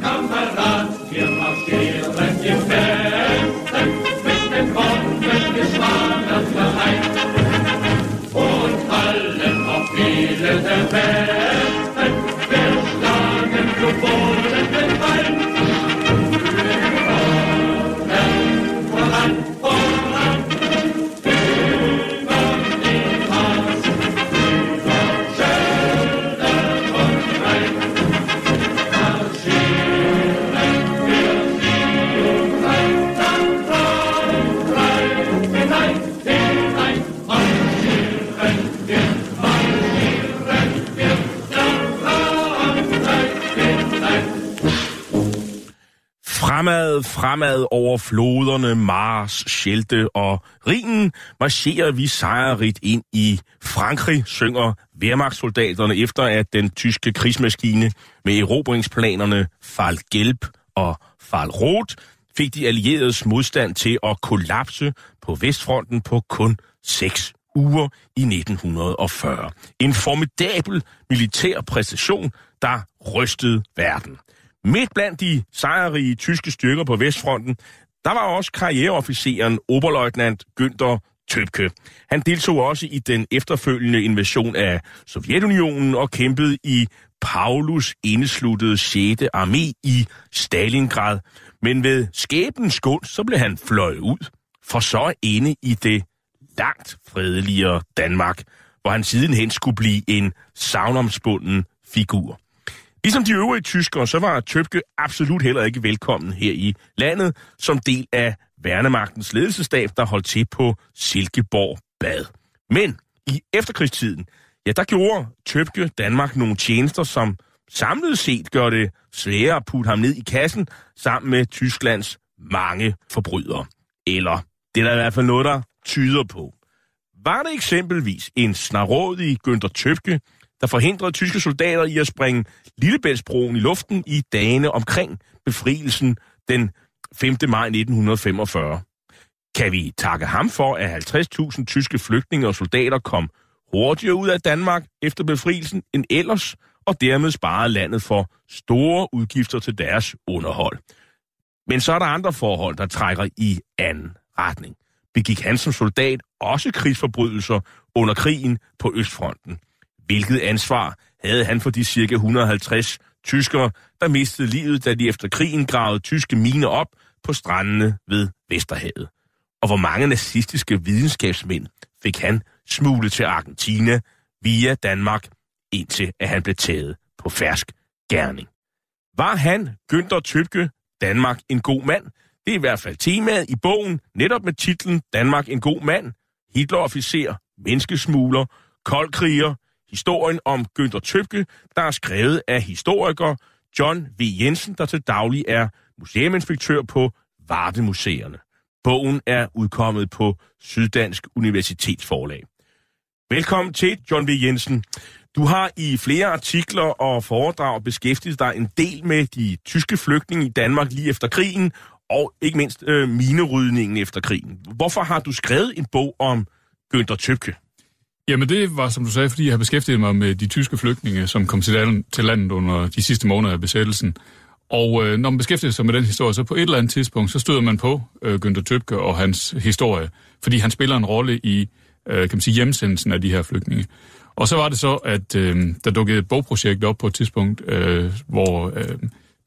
Kamerad, wir marschieren im Westen mit dem Bombengeschwader vereint und fallen auf viele der Westen. Fremad, over floderne, Mars, Schelte og Rhinen marcherer vi sejrigt ind i Frankrig, synger Wehrmachtssoldaterne efter at den tyske krigsmaskine med erobringsplanerne Fall Gelb og Fall Rot fik de allieredes modstand til at kollapse på Vestfronten på kun seks uger i 1940. En formidabel militær præstation, der rystede verden. Midt blandt de sejrrige tyske styrker på Vestfronten, der var også karriereofficeren Oberleutnant Günther Töpke. Han deltog også i den efterfølgende invasion af Sovjetunionen og kæmpede i Paulus indesluttede 6. armé i Stalingrad. Men ved skæbens gunst, så blev han fløjet ud, for så inde i det langt fredeligere Danmark, hvor han sidenhen skulle blive en savnomsbunden figur. Ligesom de øvrige tyskere, så var Tøbke absolut heller ikke velkommen her i landet som del af værnemagtens ledelsestab, der holdt til på Silkeborg Bad. Men i efterkrigstiden, ja, der gjorde Tøbke Danmark nogle tjenester, som samlet set gør det sværere at putte ham ned i kassen sammen med Tysklands mange forbrydere. Eller det er der i hvert fald noget, der tyder på. Var det eksempelvis en snarådig Günther Tøbke, der forhindrede tyske soldater i at springe Lillebæltsbroen i luften i dagene omkring befrielsen den 5. maj 1945. Kan vi takke ham for, at 50.000 tyske flygtninge og soldater kom hurtigere ud af Danmark efter befrielsen end ellers, og dermed sparede landet for store udgifter til deres underhold. Men så er der andre forhold, der trækker i anden retning. Begik han som soldat også krigsforbrydelser under krigen på Østfronten? Hvilket ansvar havde han for de cirka 150 tyskere, der mistede livet, da de efter krigen gravede tyske miner op på strandene ved Vesterhavet? Og hvor mange nazistiske videnskabsmænd fik han smuglet til Argentina via Danmark, indtil at han blev taget på fersk gerning? Var han, Günther Tøbke, Danmark en god mand? Det er i hvert fald temaet i bogen, netop med titlen Danmark en god mand, Hitlerofficer, menneskesmugler, koldkriger, historien om Günther Tøbke, der er skrevet af historiker John V. Jensen, der til daglig er museuminspektør på Vardemuseerne. Bogen er udkommet på Syddansk Universitetsforlag. Velkommen til, John V. Jensen. Du har i flere artikler og foredrag beskæftiget dig en del med de tyske flygtninge i Danmark lige efter krigen, og ikke mindst øh, minerydningen efter krigen. Hvorfor har du skrevet en bog om Günther Tøbke? Jamen det var, som du sagde, fordi jeg har beskæftiget mig med de tyske flygtninge, som kom til landet, til landet under de sidste måneder af besættelsen. Og øh, når man beskæftiger sig med den historie, så på et eller andet tidspunkt, så støder man på øh, Günther Tøbke og hans historie, fordi han spiller en rolle i øh, kan man sige, hjemsendelsen af de her flygtninge. Og så var det så, at øh, der dukkede et bogprojekt op på et tidspunkt, øh, hvor øh,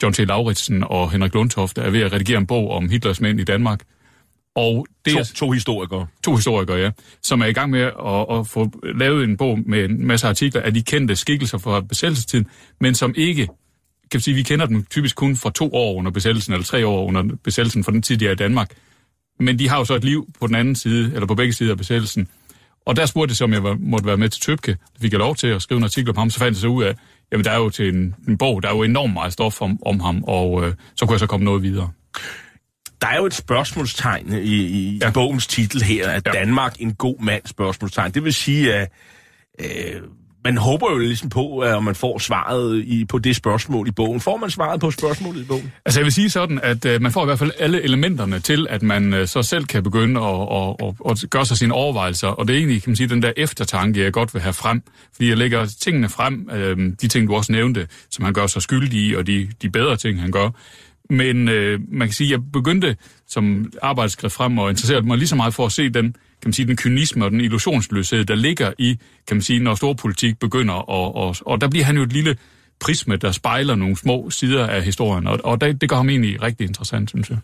John T. Lauritsen og Henrik Lundtoft er ved at redigere en bog om Hitlers mænd i Danmark. Og det To, er to historikere. to historikere, ja, som er i gang med at, at få lavet en bog med en masse artikler af de kendte skikkelser fra besættelsestiden, men som ikke, kan sige, vi kender dem typisk kun fra to år under besættelsen, eller tre år under besættelsen fra den tid, de er i Danmark. Men de har jo så et liv på den anden side, eller på begge sider af besættelsen. Og der spurgte jeg så, om jeg var, måtte være med til Tøbke. Det fik jeg lov til at skrive en artikel om ham, så fandt jeg så ud af, jamen der er jo til en, en bog, der er jo enormt meget stof om, om ham, og øh, så kunne jeg så komme noget videre. Der er jo et spørgsmålstegn i, i, ja. I bogens titel her, at. Ja. Danmark en god mand, spørgsmålstegn. Det vil sige, at øh, man håber jo ligesom på, at man får svaret i, på det spørgsmål i bogen. Får man svaret på spørgsmålet i bogen? Altså jeg vil sige sådan, at øh, man får i hvert fald alle elementerne til, at man øh, så selv kan begynde at, at, at, at gøre sig sine overvejelser. Og det er egentlig, kan man sige, den der eftertanke, jeg godt vil have frem. Fordi jeg lægger tingene frem, øh, de ting, du også nævnte, som han gør sig skyldig i, og de, de bedre ting, han gør. Men øh, man kan sige, at jeg begyndte som arbejdsskrift frem og interesserede mig lige så meget for at se den, kan man sige, den kynisme og den illusionsløshed, der ligger i, kan man sige, når storpolitik begynder. Og, og, og der bliver han jo et lille prisme, der spejler nogle små sider af historien, og, og det, det gør ham egentlig rigtig interessant, synes jeg.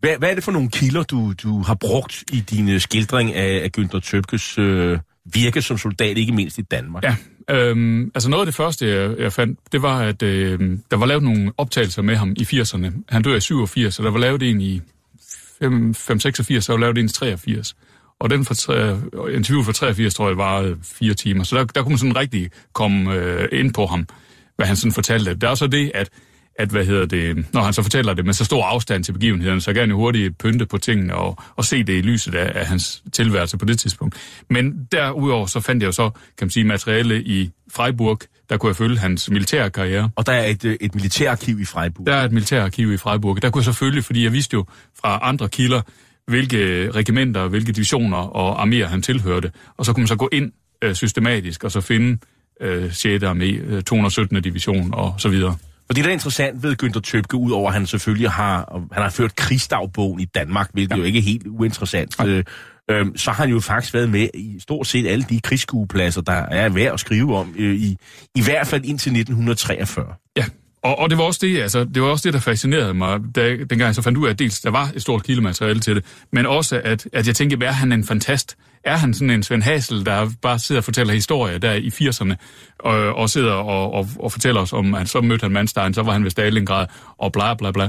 Hvad, hvad er det for nogle kilder, du, du har brugt i din skildring af, af Günther Tøbkes øh, virke som soldat, ikke mindst i Danmark? Ja, øhm, altså noget af det første, jeg, jeg fandt, det var, at øh, der var lavet nogle optagelser med ham i 80'erne. Han dør i 87, og der var lavet en i 5-86, og der var lavet en i 83. Og den for interview for 83, tror jeg, var fire timer. Så der, der kunne man sådan rigtig komme øh, ind på ham, hvad han sådan fortalte. Der er så det, at at hvad hedder det, når han så fortæller det med så stor afstand til begivenhederne, så kan han jo hurtigt pynte på tingene og, og se det i lyset af, af hans tilværelse på det tidspunkt. Men derudover så fandt jeg jo så, kan man sige, materiale i Freiburg, der kunne jeg følge hans militære karriere. Og der er et, øh, et militærarkiv i Freiburg. Der er et militærarkiv i Freiburg. Der kunne jeg så følge, fordi jeg vidste jo fra andre kilder, hvilke regimenter, hvilke divisioner og arméer han tilhørte. Og så kunne man så gå ind øh, systematisk og så finde øh, 6. armé, øh, 217. division og så videre. Og det, der er interessant ved Günther Tøbke, udover at han selvfølgelig har, han har ført krigsdagbogen i Danmark, hvilket ja. jo ikke er helt uinteressant, øh, øh, så har han jo faktisk været med i stort set alle de krigsskuepladser, der er værd at skrive om, øh, i, i hvert fald indtil 1943. Og, og det var også det, altså, det var også det, der fascinerede mig, da, dengang jeg så fandt ud af, at dels der var et stort kildemateriale til det, men også, at, at jeg tænkte, er han en fantast? Er han sådan en Svend Hasel, der bare sidder og fortæller historier der i 80'erne, og, og sidder og, og, og fortæller os om, at så mødte han Manstein, så var han ved Stalingrad, og bla bla bla.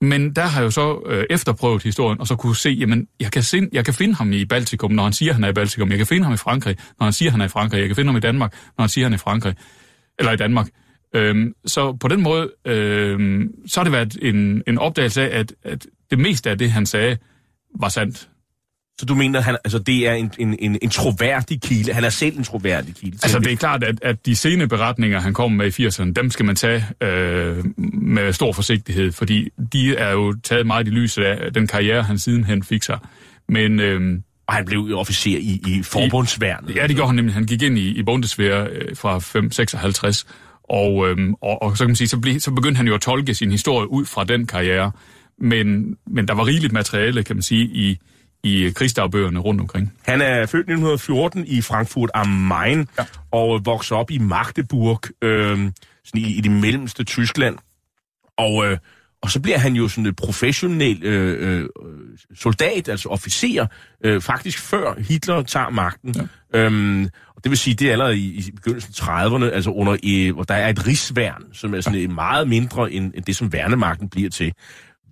Men der har jeg jo så øh, efterprøvet historien, og så kunne se, jamen, jeg kan, sind, jeg kan finde ham i Baltikum, når han siger, han er i Baltikum. Jeg kan finde ham i Frankrig, når han siger, han er i Frankrig. Jeg kan finde ham i Danmark, når han siger, han er i Frankrig. Eller i Danmark. Øhm, så på den måde, øhm, så har det været en, en opdagelse af, at, at det meste af det, han sagde, var sandt. Så du mener, han, altså, det er en, en, en, en troværdig kilde? Han er selv en troværdig kilde? Altså det er klart, at, at de sene beretninger, han kom med i 80'erne, dem skal man tage øh, med stor forsigtighed, fordi de er jo taget meget i lyset af den karriere, han sidenhen fik sig. Men øh, Og han blev jo officer i, i forbundsværnet. ja, det gjorde han nemlig. Han gik ind i, i Bundeswehr øh, fra 556, og, øhm, og, og så kan man sige, så, ble, så begyndte han jo at tolke sin historie ud fra den karriere. Men, men der var rigeligt materiale, kan man sige, i, i krigsdagbøgerne rundt omkring. Han er født i 1914 i Frankfurt am Main, ja. og vokser op i Magdeburg, øh, sådan i, i det mellemste Tyskland. Og, øh, og så bliver han jo sådan en professionel øh, øh, soldat, altså officer, øh, faktisk før Hitler tager magten. Ja. Øhm, og det vil sige, det er allerede i, i begyndelsen af 30'erne, altså under, øh, hvor der er et rigsværn, som er sådan ja. meget mindre end, end det, som værnemagten bliver til.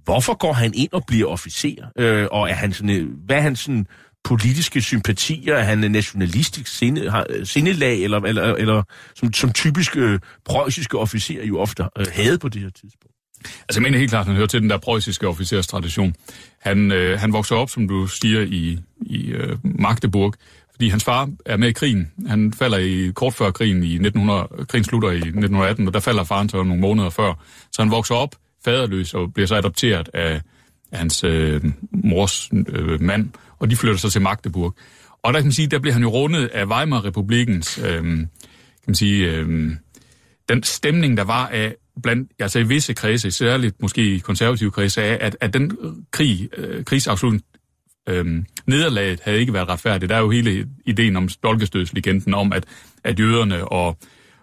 Hvorfor går han ind og bliver officer? Øh, og er han sådan, øh, hvad er han sådan politiske sympatier? Er han en nationalistisk sinde, har, øh, sindelag, eller, eller, eller som, som typisk øh, preussiske officerer jo ofte øh, havde på det her tidspunkt? Altså jeg mener helt klart, at han hører til den der preussiske officerstradition. Han, øh, han vokser op, som du siger, i, i øh, Magdeburg, fordi hans far er med i krigen. Han falder i kort før krigen i 1900, krigen slutter i 1918, og der falder faren så nogle måneder før. Så han vokser op faderløs og bliver så adopteret af, af hans øh, mors øh, mand, og de flytter så til Magdeburg. og der kan man sige, der blev han jo rundet af Weimar-republikens, øh, kan man sige, øh, den stemning, der var af blandt, altså i visse kredse, særligt måske i konservative kredse, af, at, at den krig, øh, krigsafslutning, øh, nederlaget havde ikke været retfærdigt. Der er jo hele ideen om dolkestødslegenden om, at, at jøderne og,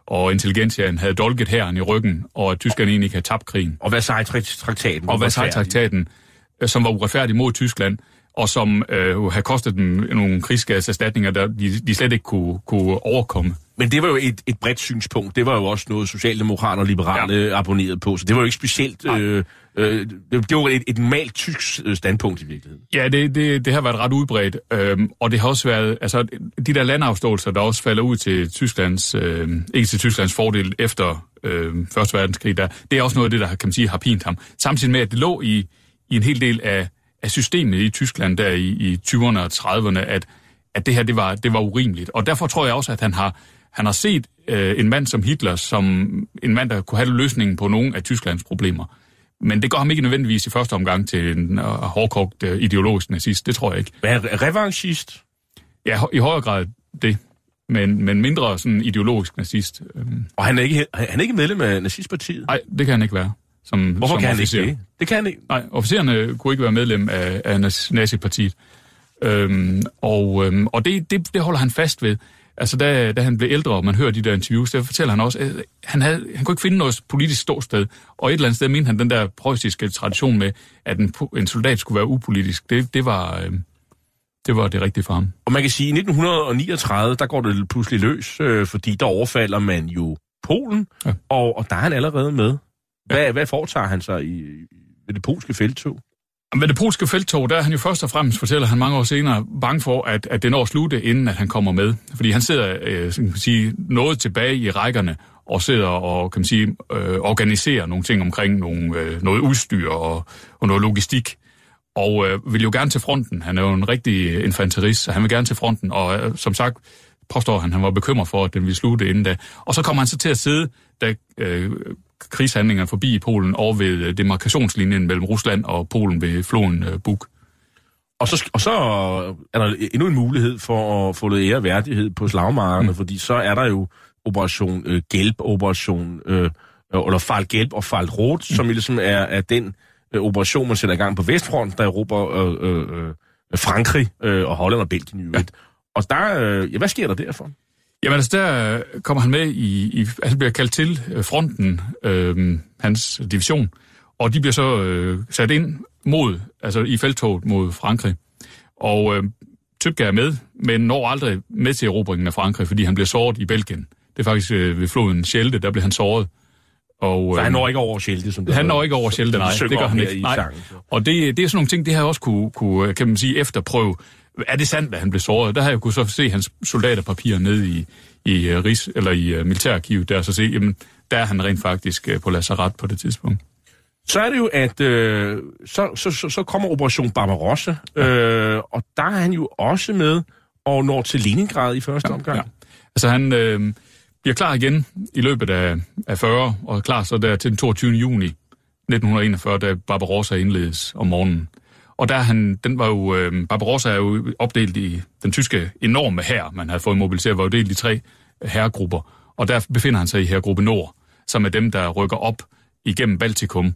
og intelligentiaen havde dolket herren i ryggen, og at tyskerne egentlig ikke havde tabt krigen. Og Versailles-traktaten. Og Versailles-traktaten, øh, som var uretfærdig mod Tyskland, og som øh, havde kostet dem nogle krigsskadeserstatninger, der de, de slet ikke kunne, kunne overkomme. Men det var jo et, et bredt synspunkt. Det var jo også noget socialdemokrater og liberale ja. abonnerede på, så det var jo ikke specielt... Øh, øh, det, det var et, et normalt tysk øh, standpunkt i virkeligheden. Ja, det, det, det har været ret udbredt, øhm, og det har også været... Altså, de der landafståelser, der også falder ud til Tysklands... Øh, ikke til Tysklands fordel efter øh, Første Verdenskrig, der, det er også noget af det, der kan man sige, har pint ham. Samtidig med, at det lå i, i en hel del af, af systemet i Tyskland der i, i 20'erne og 30'erne, at, at det her, det var, det var urimeligt. Og derfor tror jeg også, at han har han har set øh, en mand som Hitler som en mand, der kunne have løsningen på nogle af Tysklands problemer. Men det går ham ikke nødvendigvis i første omgang til en uh, hårdkogt uh, ideologisk nazist. Det tror jeg ikke. Hvad revanchist? Ja, i højere grad det. Men, men mindre sådan ideologisk nazist. Øhm. Og han er, ikke, han er ikke medlem af nazistpartiet? Nej, det kan han ikke være. Som, Hvorfor som kan officer. han ikke det? Det kan han ikke. Nej, officererne kunne ikke være medlem af, af nazipartiet. Øhm, og øhm, og det, det, det holder han fast ved. Altså, da, da han blev ældre, og man hører de der interviews, der fortæller han også, at han, havde, han kunne ikke finde noget politisk ståsted. Og et eller andet sted mente han den der preussiske tradition med, at en, en soldat skulle være upolitisk. Det, det, var, øh, det var det rigtige for ham. Og man kan sige, at i 1939, der går det pludselig løs, øh, fordi der overfalder man jo Polen, ja. og, og der er han allerede med. Hvad, ja. hvad foretager han sig i, ved det polske feltog? Med det polske feltog, der er han jo først og fremmest, fortæller han mange år senere, bange for, at, at det når at slutte, inden at han kommer med. Fordi han sidder øh, kan man sige, noget tilbage i rækkerne, og sidder og kan man sige, øh, organiserer nogle ting omkring nogle, øh, noget udstyr og, og noget logistik. Og øh, vil jo gerne til fronten. Han er jo en rigtig infanterist, så han vil gerne til fronten. Og øh, som sagt, påstår han, han var bekymret for, at den ville slutte inden da. Og så kommer han så til at sidde, da øh, krigshandlinger forbi i Polen over ved øh, demarkationslinjen mellem Rusland og Polen ved floden øh, Buk. Og så, og så er der endnu en mulighed for at få lidt ære og værdighed på slagmarkerne, mm. fordi så er der jo operation øh, Gælp, operation, øh, eller Fall Gælp og Fall Rot, mm. som ligesom er, er den øh, operation, man sætter i gang på Vestfront, der erobrer øh, øh, øh, Frankrig øh, og Holland og Belgien i øvrigt. Ja. Og der, øh, ja, hvad sker der derfor? Jamen altså, der kommer han med i, i han bliver kaldt til øh, fronten, øh, hans division, og de bliver så øh, sat ind mod, altså i felttoget mod Frankrig. Og øh, Tøbke er med, men når aldrig med til erobringen af Frankrig, fordi han bliver såret i Belgien. Det er faktisk øh, ved floden Schelte, der bliver han såret. Og, øh, han når ikke over Schelte, som det Han når ikke over Schelte, nej. Det gør han ikke. Nej. Og det, det er sådan nogle ting, det har også kunne, kunne, kan man sige, efterprøve er det sandt, at han blev såret? Der har jeg kunne så se hans soldaterpapirer ned i, i uh, Rigs, eller i uh, militærarkivet, der så se, jamen, der er han rent faktisk uh, på lazaret på det tidspunkt. Så er det jo, at øh, så, så, så, så kommer Operation Barbarossa, øh, og der er han jo også med og når til Leningrad i første ja, omgang. Ja. Altså han øh, bliver klar igen i løbet af, af 40, og er klar så der til den 22. juni 1941, da Barbarossa indledes om morgenen. Og der han, den var jo, øh, Barbarossa er jo opdelt i den tyske enorme hær, man havde fået mobiliseret, var jo delt i tre herregrupper. Og der befinder han sig i herregruppe Nord, som er dem, der rykker op igennem Baltikum,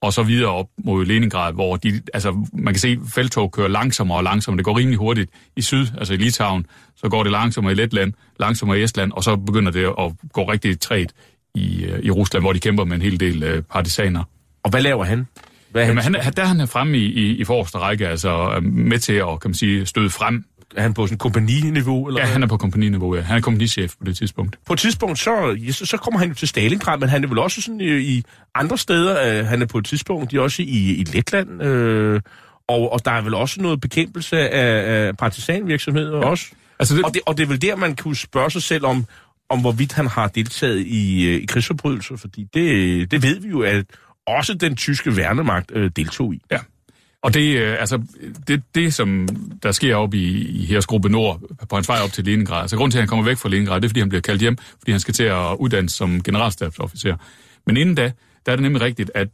og så videre op mod Leningrad, hvor de, altså, man kan se, at feltog kører langsommere og langsommere. Det går rimelig hurtigt i syd, altså i Litauen, så går det langsommere i Letland, langsommere i Estland, og så begynder det at gå rigtig træt i, øh, i Rusland, hvor de kæmper med en hel del øh, partisaner. Og hvad laver han? Hvad Jamen, han, der er han fremme i, i, i forreste række, altså med til at, kan man sige, støde frem. Er han på sådan kompagniniveau? Eller ja, hvad? han er på kompagniniveau, ja. Han er kompagnichef på det tidspunkt. På et tidspunkt, så, så, så kommer han jo til Stalingrad, men han er vel også sådan i, i andre steder. Øh, han er på et tidspunkt, de er også i, i Letland, øh, og, og der er vel også noget bekæmpelse af, af partisanvirksomheder ja. også. Altså det... Og, det, og det er vel der, man kunne spørge sig selv om, om hvorvidt han har deltaget i, øh, i krigsforbrydelser, fordi det, det ved vi jo, at også den tyske værnemagt øh, deltog i. Ja. Og det, øh, altså, det, det, som der sker op i, i Hersgruppe Nord på hans vej op til Leningrad, altså grunden til, at han kommer væk fra Leningrad, det er, fordi han bliver kaldt hjem, fordi han skal til at uddannes som generalstabsofficer. Men inden da, der er det nemlig rigtigt, at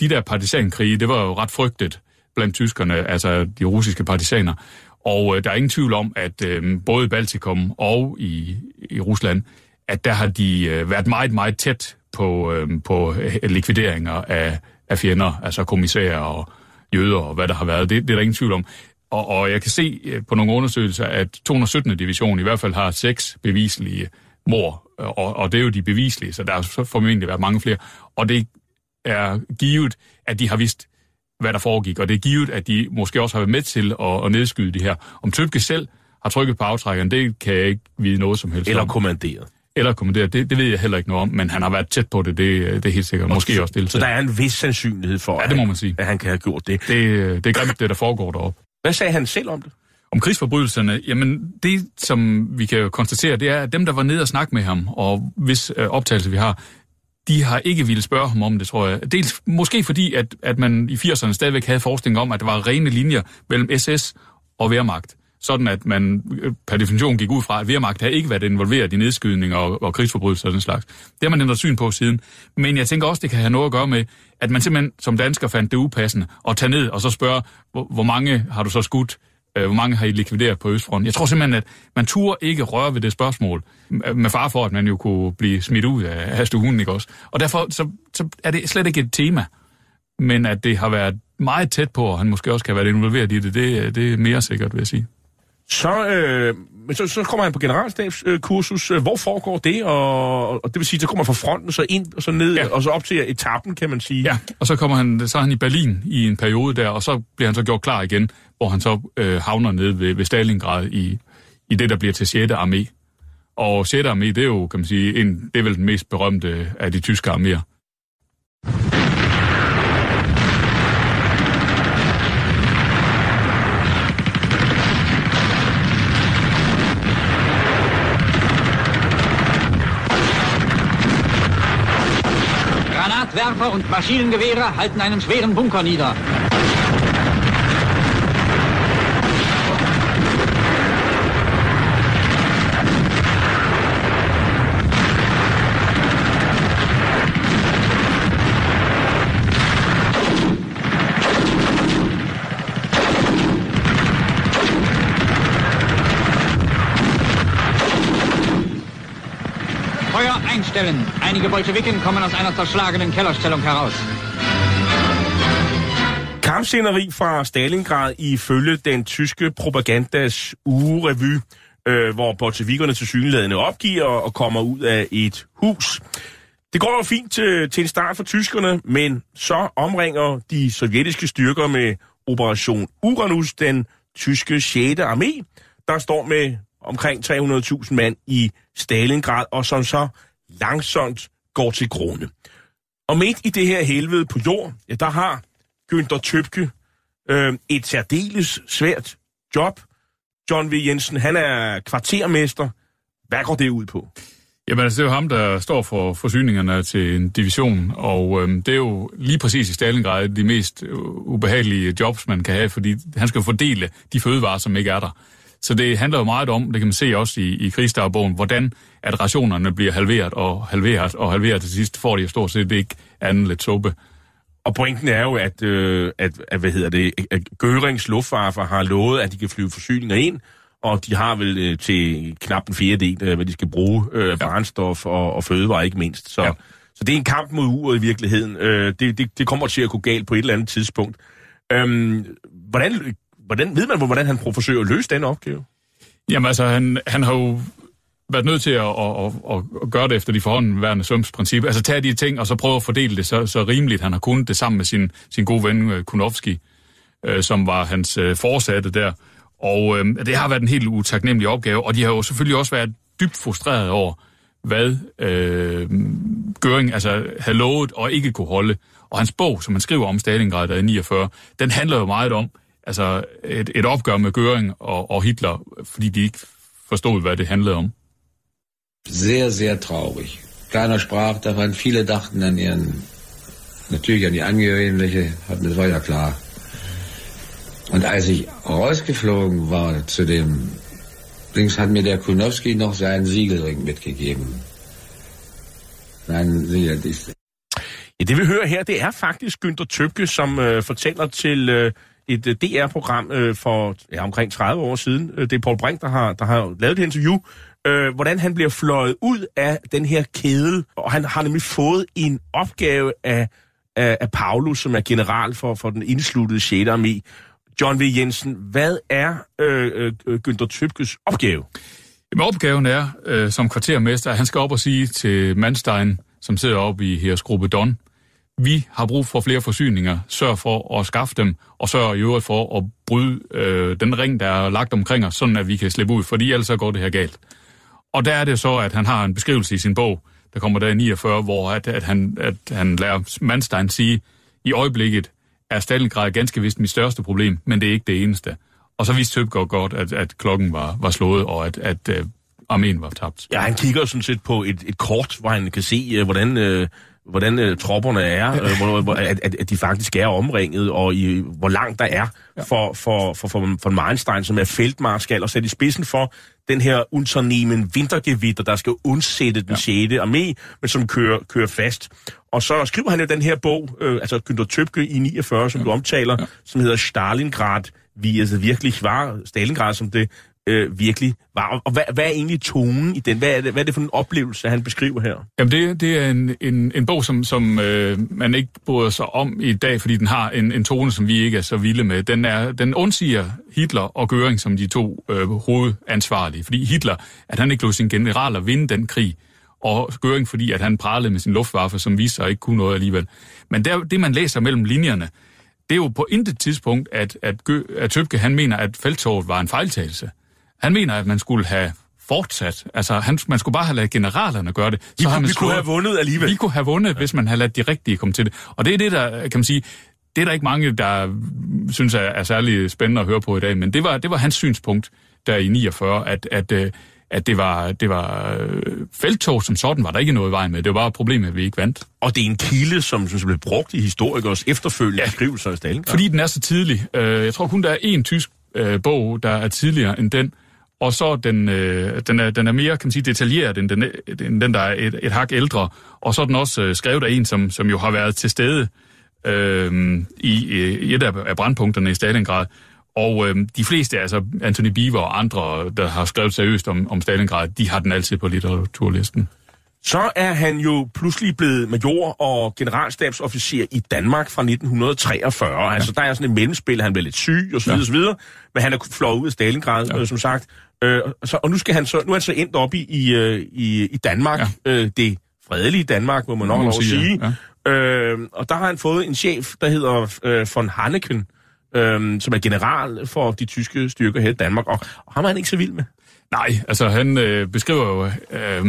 de der partisankrige, det var jo ret frygtet blandt tyskerne, altså de russiske partisaner. Og øh, der er ingen tvivl om, at øh, både i Baltikum og i, i Rusland, at der har de øh, været meget, meget tæt på, øh, på likvideringer af, af fjender, altså kommissærer og jøder og hvad der har været. Det, det er der ingen tvivl om. Og, og jeg kan se øh, på nogle undersøgelser, at 217. division i hvert fald har seks beviselige mor, og, og det er jo de beviselige, så der har formentlig været mange flere. Og det er givet, at de har vidst, hvad der foregik, og det er givet, at de måske også har været med til at, at nedskyde de her. Om Tøbke selv har trykket på aftrækkeren, det kan jeg ikke vide noget som helst Eller om. kommanderet. Eller kommanderet, det, det ved jeg heller ikke noget om, men han har været tæt på det, det, det er helt sikkert. Måske også Så deltaget. der er en vis sandsynlighed for, Ja, det må man sige. at han kan have gjort det. Det, det er grimt, det der foregår deroppe. Hvad sagde han selv om det? Om krigsforbrydelserne, jamen det, som vi kan konstatere, det er, at dem, der var nede og snakke med ham, og hvis øh, optagelse vi har, de har ikke ville spørge ham om det, tror jeg. Dels måske fordi, at, at man i 80'erne stadigvæk havde forestilling om, at der var rene linjer mellem SS og Wehrmacht. Sådan at man øh, per definition gik ud fra, at Wehrmacht havde ikke været involveret i nedskydninger og, og krigsforbrydelser og den slags. Det har man ændret syn på siden. Men jeg tænker også, det kan have noget at gøre med, at man simpelthen som dansker fandt det upassende at tage ned og så spørge, hvor, hvor mange har du så skudt? Øh, hvor mange har I likvideret på Østfronten? Jeg tror simpelthen, at man turde ikke røre ved det spørgsmål, med far for, at man jo kunne blive smidt ud af, af stuen, ikke også? Og derfor så, så er det slet ikke et tema, men at det har været meget tæt på, og han måske også kan have været involveret i det, det, det er mere sikkert, vil jeg sige. Så, øh, så, så kommer han på generalstabskursus. Øh, Hvor foregår det? Og, og det vil sige, så kommer han fra fronten, så ind og så ned, ja. og så op til etappen, kan man sige. Ja, og så kommer han, så er han i Berlin i en periode der, og så bliver han så gjort klar igen, hvor han så øh, havner nede ved, ved Stalingrad i, i det, der bliver til 6. armé. Og 6. armé, det er jo, kan man sige, en, det er vel den mest berømte af de tyske arméer. Granatwerfer und Maschinengewehre halten einen schweren Bunker nieder. Feuer einstellen. Einige Bolschewiken kommen aus einer zerschlagenen Kellerstellung heraus. Kampsceneri fra Stalingrad ifølge den tyske propagandas ugerevy, øh, hvor bolsjevikerne til synlædende opgiver og kommer ud af et hus. Det går jo fint til, til en start for tyskerne, men så omringer de sovjetiske styrker med Operation Uranus den tyske 6. armé, der står med omkring 300.000 mand i Stalingrad, og som så langsomt går til grunde. Og midt i det her helvede på jord, ja, der har Günther Tøbke øh, et særdeles svært job. John V. Jensen, han er kvartermester. Hvad går det ud på? Jamen altså, det er jo ham, der står for forsyningerne til en division, og øhm, det er jo lige præcis i Stalingrad de mest ubehagelige jobs, man kan have, fordi han skal jo fordele de fødevarer, som ikke er der. Så det handler jo meget om, det kan man se også i, i krigsdagbogen, hvordan at rationerne bliver halveret og halveret og halveret til sidst, får de jo stort set ikke andet lidt suppe. Og pointen er jo, at, øh, at, at hvad hedder det, at Gørings Luftwaffe har lovet, at de kan flyve forsyninger ind, og de har vel øh, til knap en fjerdedel, øh, hvad de skal bruge, øh, brændstof og, og fødevarer ikke mindst. Så, ja. så det er en kamp mod uret i virkeligheden. Øh, det, det, det kommer til at gå galt på et eller andet tidspunkt. Øhm, hvordan, hvordan ved man, hvordan han forsøger at løse den opgave? Jamen altså, han, han har jo været nødt til at, at, at, at, gøre det efter de forhåndværende sumsprincipper. Altså tage de ting, og så prøve at fordele det så, så rimeligt. Han har kunnet det sammen med sin, sin gode ven øh, Kunovski, øh, som var hans øh, forsatte der. Og øh, det har været en helt utaknemmelig opgave, og de har jo selvfølgelig også været dybt frustreret over, hvad øh, Göring altså, havde lovet og ikke kunne holde. Og hans bog, som han skriver om Stalingrad i 49, den handler jo meget om altså et, et opgør med Göring og, og Hitler, fordi de ikke forstod, hvad det handlede om. sehr, sehr traurig. Keiner sprach davon, viele dachten an ihren, natürlich an die Angehörigen, welche hatten, das war ja klar. Und als ich rausgeflogen war zu dem Dings, hat mir der Kunowski noch seinen Siegelring mitgegeben. Nein, Siegel, das- Ja, det vi hører her, det er faktisk Günther Tøbke, som øh, fortæller til øh, et øh, DR-program øh, for ja, omkring 30 år siden. Øh, det er Paul Brink, der har, der har lavet det interview, øh, hvordan han bliver fløjet ud af den her kæde, og han har nemlig fået en opgave af, af, af Paulus, som er general for, for den indsluttede 6. armé. John V. Jensen, hvad er øh, øh, øh, Günther Tøbkes opgave? Jamen, opgaven er, øh, som kvartermester, at han skal op og sige til Manstein, som sidder oppe i hersgruppe Don, vi har brug for flere forsyninger, sørg for at skaffe dem, og sørg i øvrigt for at bryde øh, den ring, der er lagt omkring os, sådan at vi kan slippe ud, fordi ellers så går det her galt. Og der er det så, at han har en beskrivelse i sin bog, der kommer der i 49, hvor at, at, han, at han lærer Manstein sige, i øjeblikket er Stalingrad ganske vist mit største problem, men det er ikke det eneste. Og så vidste Tøbgaard godt, at, at klokken var, var slået, og at, at øh, arméen var tabt. Ja, han kigger sådan set på et, et kort, hvor han kan se, øh, hvordan... Øh hvordan uh, tropperne er, uh, hvor, hvor, at, at, de faktisk er omringet, og i, hvor langt der er for, for, for, for, for Meinstein, som er feltmarskal, og sætte i spidsen for den her Unternehmen Wintergewitter, der skal undsætte den ja. 6. armé, men som kører, kører fast. Og så skriver han jo den her bog, øh, altså Günther Tøbke i 49, som ja. du omtaler, ja. som hedder Stalingrad, vi altså virkelig var Stalingrad, som det øh, virkelig var. Og, hvad, hvad er egentlig tonen i den? Hvad er det, hvad er det for en oplevelse, han beskriver her? Jamen, det, det er en, en, en bog, som, som øh, man ikke bryder sig om i dag, fordi den har en, en tone, som vi ikke er så vilde med. Den, er, den undsiger Hitler og Göring som de to øh, hovedansvarlige, fordi Hitler, at han ikke lod sin generaler vinde den krig, og Göring, fordi at han pralede med sin luftwaffe, som viste sig ikke kunne noget alligevel. Men der, det, man læser mellem linjerne, det er jo på intet tidspunkt, at, at, Gø, at Tøbke han mener, at felttoget var en fejltagelse. Han mener, at man skulle have fortsat. Altså, han, man skulle bare have ladet generalerne gøre det. Så vi, man vi kunne have vundet alligevel. Vi kunne have vundet, ja. hvis man havde ladet de rigtige komme til det. Og det er det, der, kan man sige, det er der ikke mange, der synes er, er særlig spændende at høre på i dag, men det var, det var hans synspunkt der i 49, at, at, øh, at det var, det var øh, felttog som sådan, var der ikke noget i vejen med. Det var bare problemet, at vi ikke vandt. Og det er en kilde, som, som blev brugt i historikers efterfølgende ja, beskrivelser af Stalingrad. Fordi den er så tidlig. Øh, jeg tror kun, der er en tysk bog, der er tidligere end den, og så den, øh, den, er, den er mere, kan man sige, detaljeret end den, end den der er et, et hak ældre. Og så er den også øh, skrevet af en, som, som jo har været til stede øh, i, i et af brandpunkterne i Stalingrad. Og øh, de fleste, altså Anthony Beaver og andre, der har skrevet seriøst om, om Stalingrad, de har den altid på litteraturlisten. Så er han jo pludselig blevet major og generalstabsofficer i Danmark fra 1943. Ja. Altså, der er sådan et mellemspil, han blev lidt syg og så videre, ja. så videre, men han er flået ud af Stalingrad, ja. øh, som sagt. Øh, så, og nu, skal han så, nu er han så endt op i, i, øh, i, i Danmark, ja. øh, det fredelige Danmark, må man nok lov at sige. Ja. Øh, og der har han fået en chef, der hedder øh, von Hanneken, øh, som er general for de tyske styrker her i Danmark, og, og ham er han ikke så vild med. Nej, altså han øh, beskriver jo... Øh,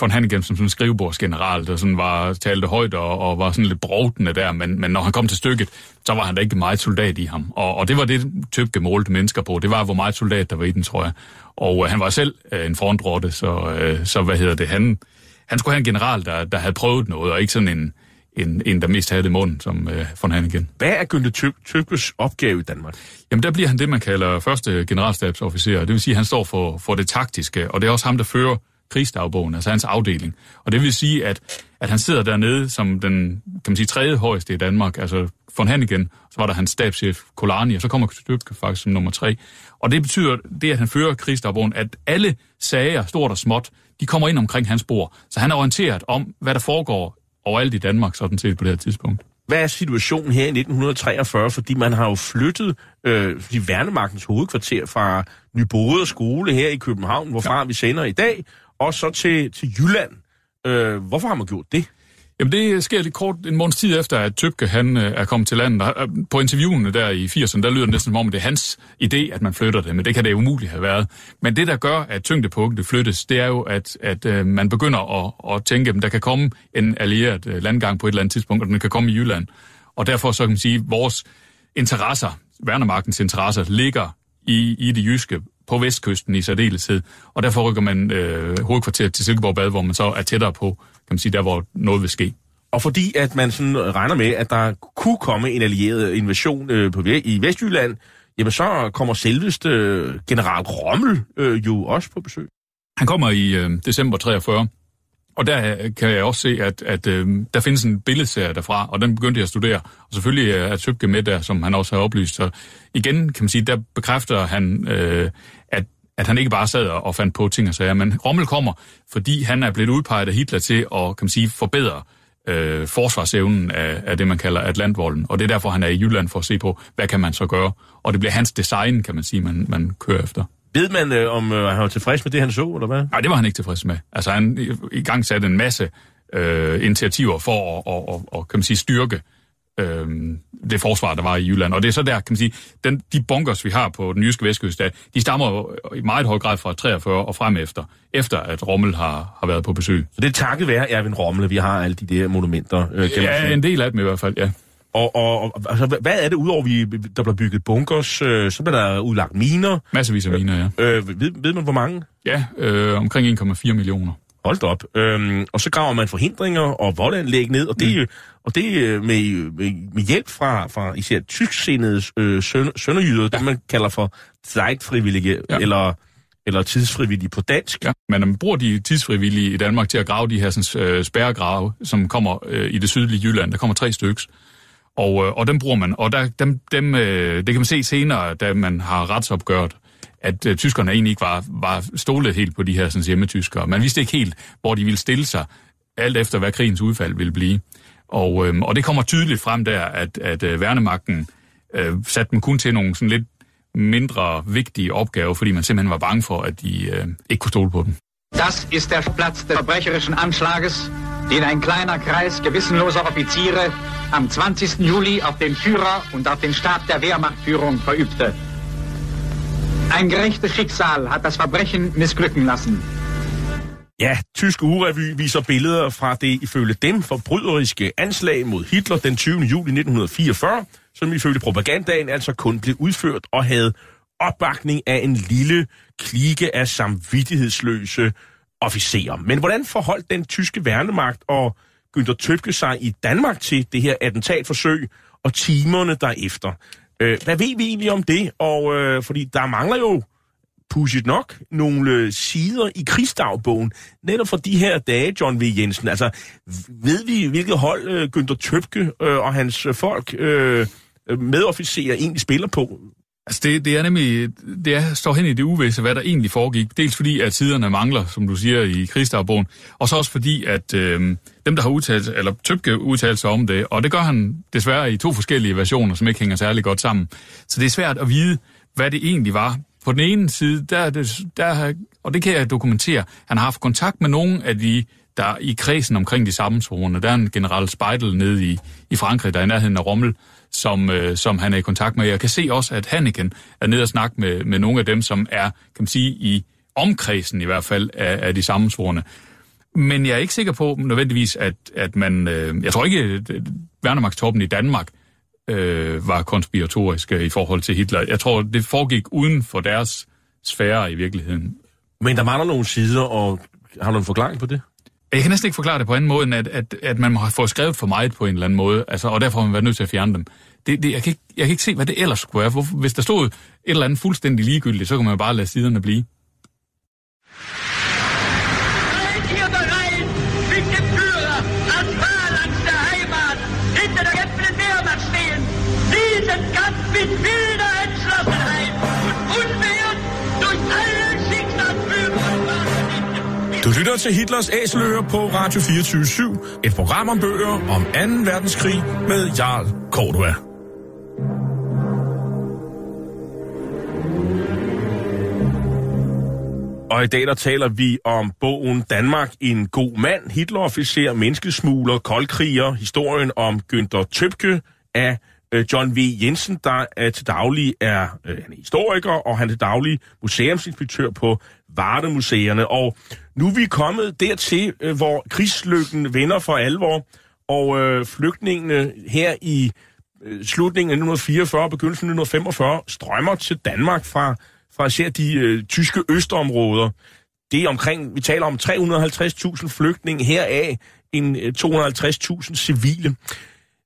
von Hannigan som sådan en skrivebordsgeneral, der sådan var, talte højt og, og var sådan lidt brovtende der, men, men når han kom til stykket, så var han da ikke meget soldat i ham. Og, og det var det, Tøbke målte mennesker på. Det var, hvor meget soldat der var i den, tror jeg. Og øh, han var selv øh, en frontrotte, så, øh, så hvad hedder det, han, han skulle have en general, der, der havde prøvet noget, og ikke sådan en, en, en der mest havde det i munden, som øh, von Hannigan. Hvad er Günther Tøbkes opgave i Danmark? Jamen, der bliver han det, man kalder første generalstabsofficer. Det vil sige, at han står for, for det taktiske, og det er også ham, der fører krigsdagbogen, altså hans afdeling. Og det vil sige, at, at han sidder dernede som den, kan man sige, tredje højeste i Danmark, altså von Hannigan, så var der hans stabschef Kolani, og så kommer Støbke faktisk som nummer tre. Og det betyder, det at han fører krigsdagbogen, at alle sager, stort og småt, de kommer ind omkring hans bord. Så han er orienteret om, hvad der foregår overalt i Danmark, sådan set på det her tidspunkt. Hvad er situationen her i 1943? Fordi man har jo flyttet øh, de værnemagtens hovedkvarter fra Nyboder skole her i København, hvorfra ja. vi sender i dag, og så til, til Jylland. Øh, hvorfor har man gjort det? Jamen det sker lidt kort en måneds tid efter, at Tøbke han, øh, er kommet til landet. Øh, på interviewene der i 80'erne, der lyder det næsten som om, det er hans idé, at man flytter det, men det kan det umuligt have været. Men det, der gør, at tyngdepunktet flyttes, det er jo, at, at øh, man begynder at, at tænke, at der kan komme en allieret øh, landgang på et eller andet tidspunkt, og den kan komme i Jylland. Og derfor så kan man sige, at vores interesser, værnemarkens interesser, ligger i, i det jyske på vestkysten i særdeleshed. Og derfor rykker man øh, hovedkvarteret til Silkeborg Bad, hvor man så er tættere på, kan man sige, der hvor noget vil ske. Og fordi at man sådan regner med, at der kunne komme en allieret invasion øh, på, i Vestjylland, jamen så kommer selveste øh, general Rommel øh, jo også på besøg. Han kommer i øh, december 43, og der øh, kan jeg også se, at, at øh, der findes en billedserie derfra, og den begyndte jeg at studere. Og selvfølgelig øh, er Tøbke med der, som han også har oplyst. Så igen kan man sige, der bekræfter han, øh, at, at han ikke bare sad og fandt på ting og sager, men Rommel kommer, fordi han er blevet udpeget af Hitler til at kan man sige, forbedre øh, forsvarsevnen af, af det, man kalder Atlantvolden. Og det er derfor, han er i Jylland for at se på, hvad kan man så gøre. Og det bliver hans design, kan man sige, man, man kører efter. Ved man, øh, om øh, han var tilfreds med det, han så, eller hvad? Nej, det var han ikke tilfreds med. Altså, han i, i gang satte en masse øh, initiativer for at, og, og, og, kan man sige, styrke øh, det forsvar, der var i Jylland. Og det er så der, kan man sige, den, de bunkers, vi har på den jyske vestkyst, der, de stammer jo i meget høj grad fra 43 og frem efter, efter at Rommel har, har været på besøg. Så det er takket være Erwin Rommel, vi har alle de der monumenter. Øh, Ja, en del af dem i hvert fald, ja. Og, og, og altså, hvad- er det, udover vi, der bliver bygget bunkers, øh, så bliver der udlagt miner. Massevis af miner, ja. Øh, ved, ved man, hvor mange? Ja, øh, omkring 1,4 millioner. Hold op. Øhm, og så graver man forhindringer og voldanlæg ned, og det, mm. og det øh, med, med, med hjælp fra, fra især tysksindede øh, søn, sønderjyder, ja. det man kalder for zeitfrivillige, ja. Ja. eller, eller tidsfrivillige på dansk. Ja. Men man bruger de tidsfrivillige i Danmark til at grave de her sådan, øh, spærregrave, som kommer øh, i det sydlige Jylland. Der kommer tre stykker. Og, øh, og dem bruger man. Og der, dem, dem, øh, det kan man se senere, da man har retsopgørt, at øh, tyskerne egentlig ikke var, var stolet helt på de her sådan, hjemmetyskere. Man vidste ikke helt, hvor de ville stille sig, alt efter hvad krigens udfald ville blive. Og, øh, og det kommer tydeligt frem der, at, at øh, værnemagten øh, satte dem kun til nogle sådan lidt mindre vigtige opgaver, fordi man simpelthen var bange for, at de øh, ikke kunne stole på dem. Das ist der Platz des verbrecherischen Anschlages, den ein kleiner Kreis gewissenloser Offiziere am 20. Juli auf den Führer und auf den Stab der Wehrmachtführung verübte. Ein gerechtes Schicksal hat das Verbrechen missglücken lassen. Ja, tysk Urevy viser billeder fra det ifølge dem forbryderiske anslag mod Hitler den 20. juli 1944, som ifølge propagandaen altså kun blev udført og havde opbakning af en lille klike af samvittighedsløse officerer. Men hvordan forholdt den tyske værnemagt og Günther Tøbke sig i Danmark til det her attentatforsøg og timerne derefter? Øh, hvad ved vi egentlig om det? Og øh, fordi der mangler jo pudsigt nok nogle sider i krigsdagbogen, netop for de her dage, John V. Jensen. Altså, ved vi, hvilket hold øh, Günther Tøbke øh, og hans folk, øh, øh medofficerer, egentlig spiller på? Altså det, det er nemlig, det er, står hen i det uvisse, hvad der egentlig foregik. Dels fordi, at siderne mangler, som du siger, i krigsdagbogen, og så også fordi, at øh, dem, der har udtalt, eller Tøbke udtalt sig om det, og det gør han desværre i to forskellige versioner, som ikke hænger særlig godt sammen. Så det er svært at vide, hvad det egentlig var. På den ene side, der, det, der, og det kan jeg dokumentere, han har haft kontakt med nogle af de, der i kredsen omkring de sammensvorene. Der er en general Speidel nede i, i Frankrig, der er i nærheden af Rommel, som, øh, som han er i kontakt med. Jeg kan se også, at Hanneken er nede og snakke med, med nogle af dem, som er, kan man sige, i omkredsen i hvert fald af, af de sammensvorene. Men jeg er ikke sikker på nødvendigvis, at, at man... Øh, jeg tror ikke, at Værnemagtstoppen i Danmark øh, var konspiratoriske øh, i forhold til Hitler. Jeg tror, det foregik uden for deres sfære i virkeligheden. Men der mangler nogle sider, og har du en forklaring på det? Jeg kan næsten ikke forklare det på anden måde, end at, at, at man må have fået skrevet for meget på en eller anden måde, altså, og derfor har man været nødt til at fjerne dem. Det, det, jeg, kan ikke, jeg kan ikke se, hvad det ellers skulle være. Hvor, hvis der stod et eller andet fuldstændig ligegyldigt, så kan man jo bare lade siderne blive. Du lytter til Hitlers Æseløer på Radio 24-7, et program om bøger om 2. verdenskrig med Jarl Cordua. Og i dag der taler vi om bogen Danmark en god mand, Hitlerofficer, menneskesmugler, koldkriger, historien om Günther Tøbke af øh, John V. Jensen, der er til daglig er, øh, han er historiker, og han er til daglig museumsinspektør på Vardemuseerne. Og nu er vi kommet dertil, øh, hvor krigslykken vender for alvor, og øh, flygtningene her i øh, slutningen af 1944 og begyndelsen af 1945 strømmer til Danmark fra, fra især de øh, tyske østområder. Det er omkring, vi taler om 350.000 flygtninge, heraf en øh, 250.000 civile.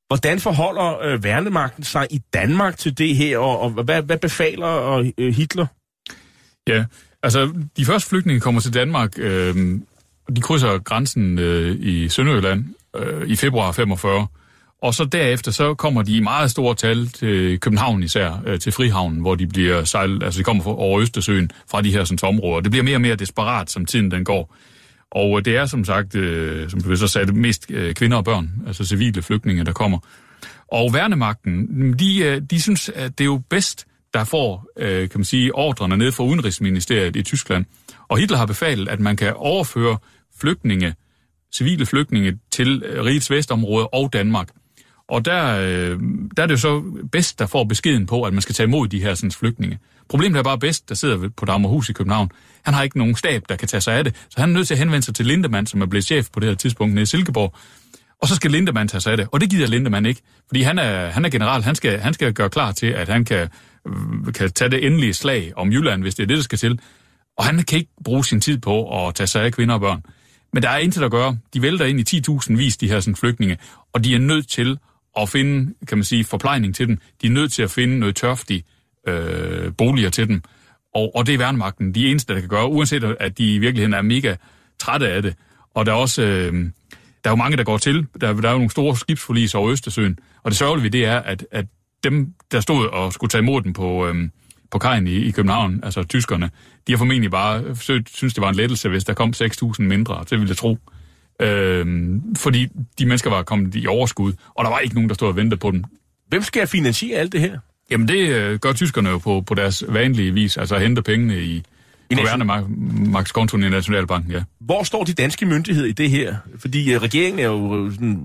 Hvordan forholder øh, værnemagten sig i Danmark til det her, og, og hvad, hvad befaler øh, øh, Hitler? Ja, altså de første flygtninge kommer til Danmark, øh, de krydser grænsen øh, i Sønderjylland øh, i februar 45. Og så derefter, så kommer de i meget store tal til København især, øh, til Frihavnen, hvor de bliver sejlet, altså de kommer fra, over Østersøen fra de her sådan, områder. Det bliver mere og mere desperat, som tiden den går. Og øh, det er som sagt, øh, som du så sagde, mest øh, kvinder og børn, altså civile flygtninge, der kommer. Og værnemagten, de, øh, de synes, at det er jo bedst, der får, øh, kan man sige, ordrene ned fra Udenrigsministeriet i Tyskland. Og Hitler har befalet, at man kan overføre flygtninge, civile flygtninge til øh, rigets vestområde og Danmark. Og der, øh, der er det jo så bedst, der får beskeden på, at man skal tage imod de her sådan, flygtninge. Problemet er bare bedst, der sidder på Dagmarhus i København. Han har ikke nogen stab, der kan tage sig af det, så han er nødt til at henvende sig til Lindemann, som er blevet chef på det her tidspunkt nede i Silkeborg. Og så skal Lindemann tage sig af det, og det gider Lindemann ikke, fordi han er, han er general, han skal, han skal gøre klar til, at han kan, øh, kan tage det endelige slag om Jylland, hvis det er det, der skal til. Og han kan ikke bruge sin tid på at tage sig af kvinder og børn. Men der er intet at gøre. De vælter ind i 10.000 vis, de her sådan, flygtninge, og de er nødt til at finde, kan man sige, forplejning til dem. De er nødt til at finde noget tørftigt øh, boliger til dem. Og, og det er værnemagten de eneste, der kan gøre, uanset at de i virkeligheden er mega trætte af det. Og der er også, øh, der er jo mange, der går til. Der, der er jo nogle store skibsforlis over Østersøen. Og det sørgelige ved det er, at, at dem, der stod og skulle tage imod dem på, øh, på kajen i, i København, altså tyskerne, de har formentlig bare forsøgt, synes, det var en lettelse, hvis der kom 6.000 mindre. Det ville jeg tro. Øh, fordi de mennesker var kommet i overskud, og der var ikke nogen, der stod og ventede på dem. Hvem skal finansiere alt det her? Jamen det øh, gør tyskerne jo på, på deres vanlige vis, altså hente pengene i, I på værnemagtskontoen i Nationalbanken, ja. Hvor står de danske myndigheder i det her? Fordi øh, regeringen er jo øh, sådan,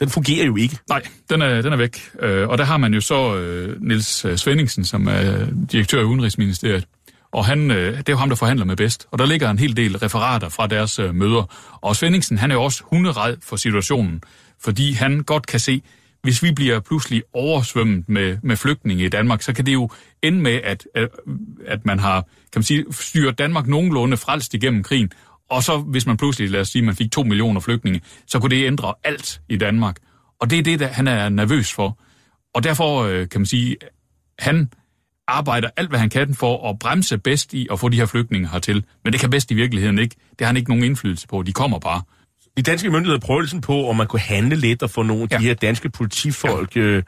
den fungerer jo ikke. Nej, den er, den er væk. Øh, og der har man jo så øh, Nils øh, Svendingsen, som er direktør i Udenrigsministeriet. Og han, øh, det er jo ham, der forhandler med bedst. Og der ligger en hel del referater fra deres øh, møder. Og Svendingsen, han er jo også hunderet for situationen, fordi han godt kan se, hvis vi bliver pludselig oversvømmet med, med flygtninge i Danmark, så kan det jo ende med, at, at, at man har kan man sige, styret Danmark nogenlunde frelst igennem krigen. Og så, hvis man pludselig, lad os sige, man fik to millioner flygtninge, så kunne det ændre alt i Danmark. Og det er det, der han er nervøs for. Og derfor øh, kan man sige, han arbejder alt, hvad han kan for at bremse bedst i at få de her flygtninge hertil. Men det kan bedst i virkeligheden ikke. Det har han ikke nogen indflydelse på. De kommer bare. De danske myndigheder prøver ligesom på, om man kunne handle lidt og få nogle af ja. de her danske politifolk ja. øh,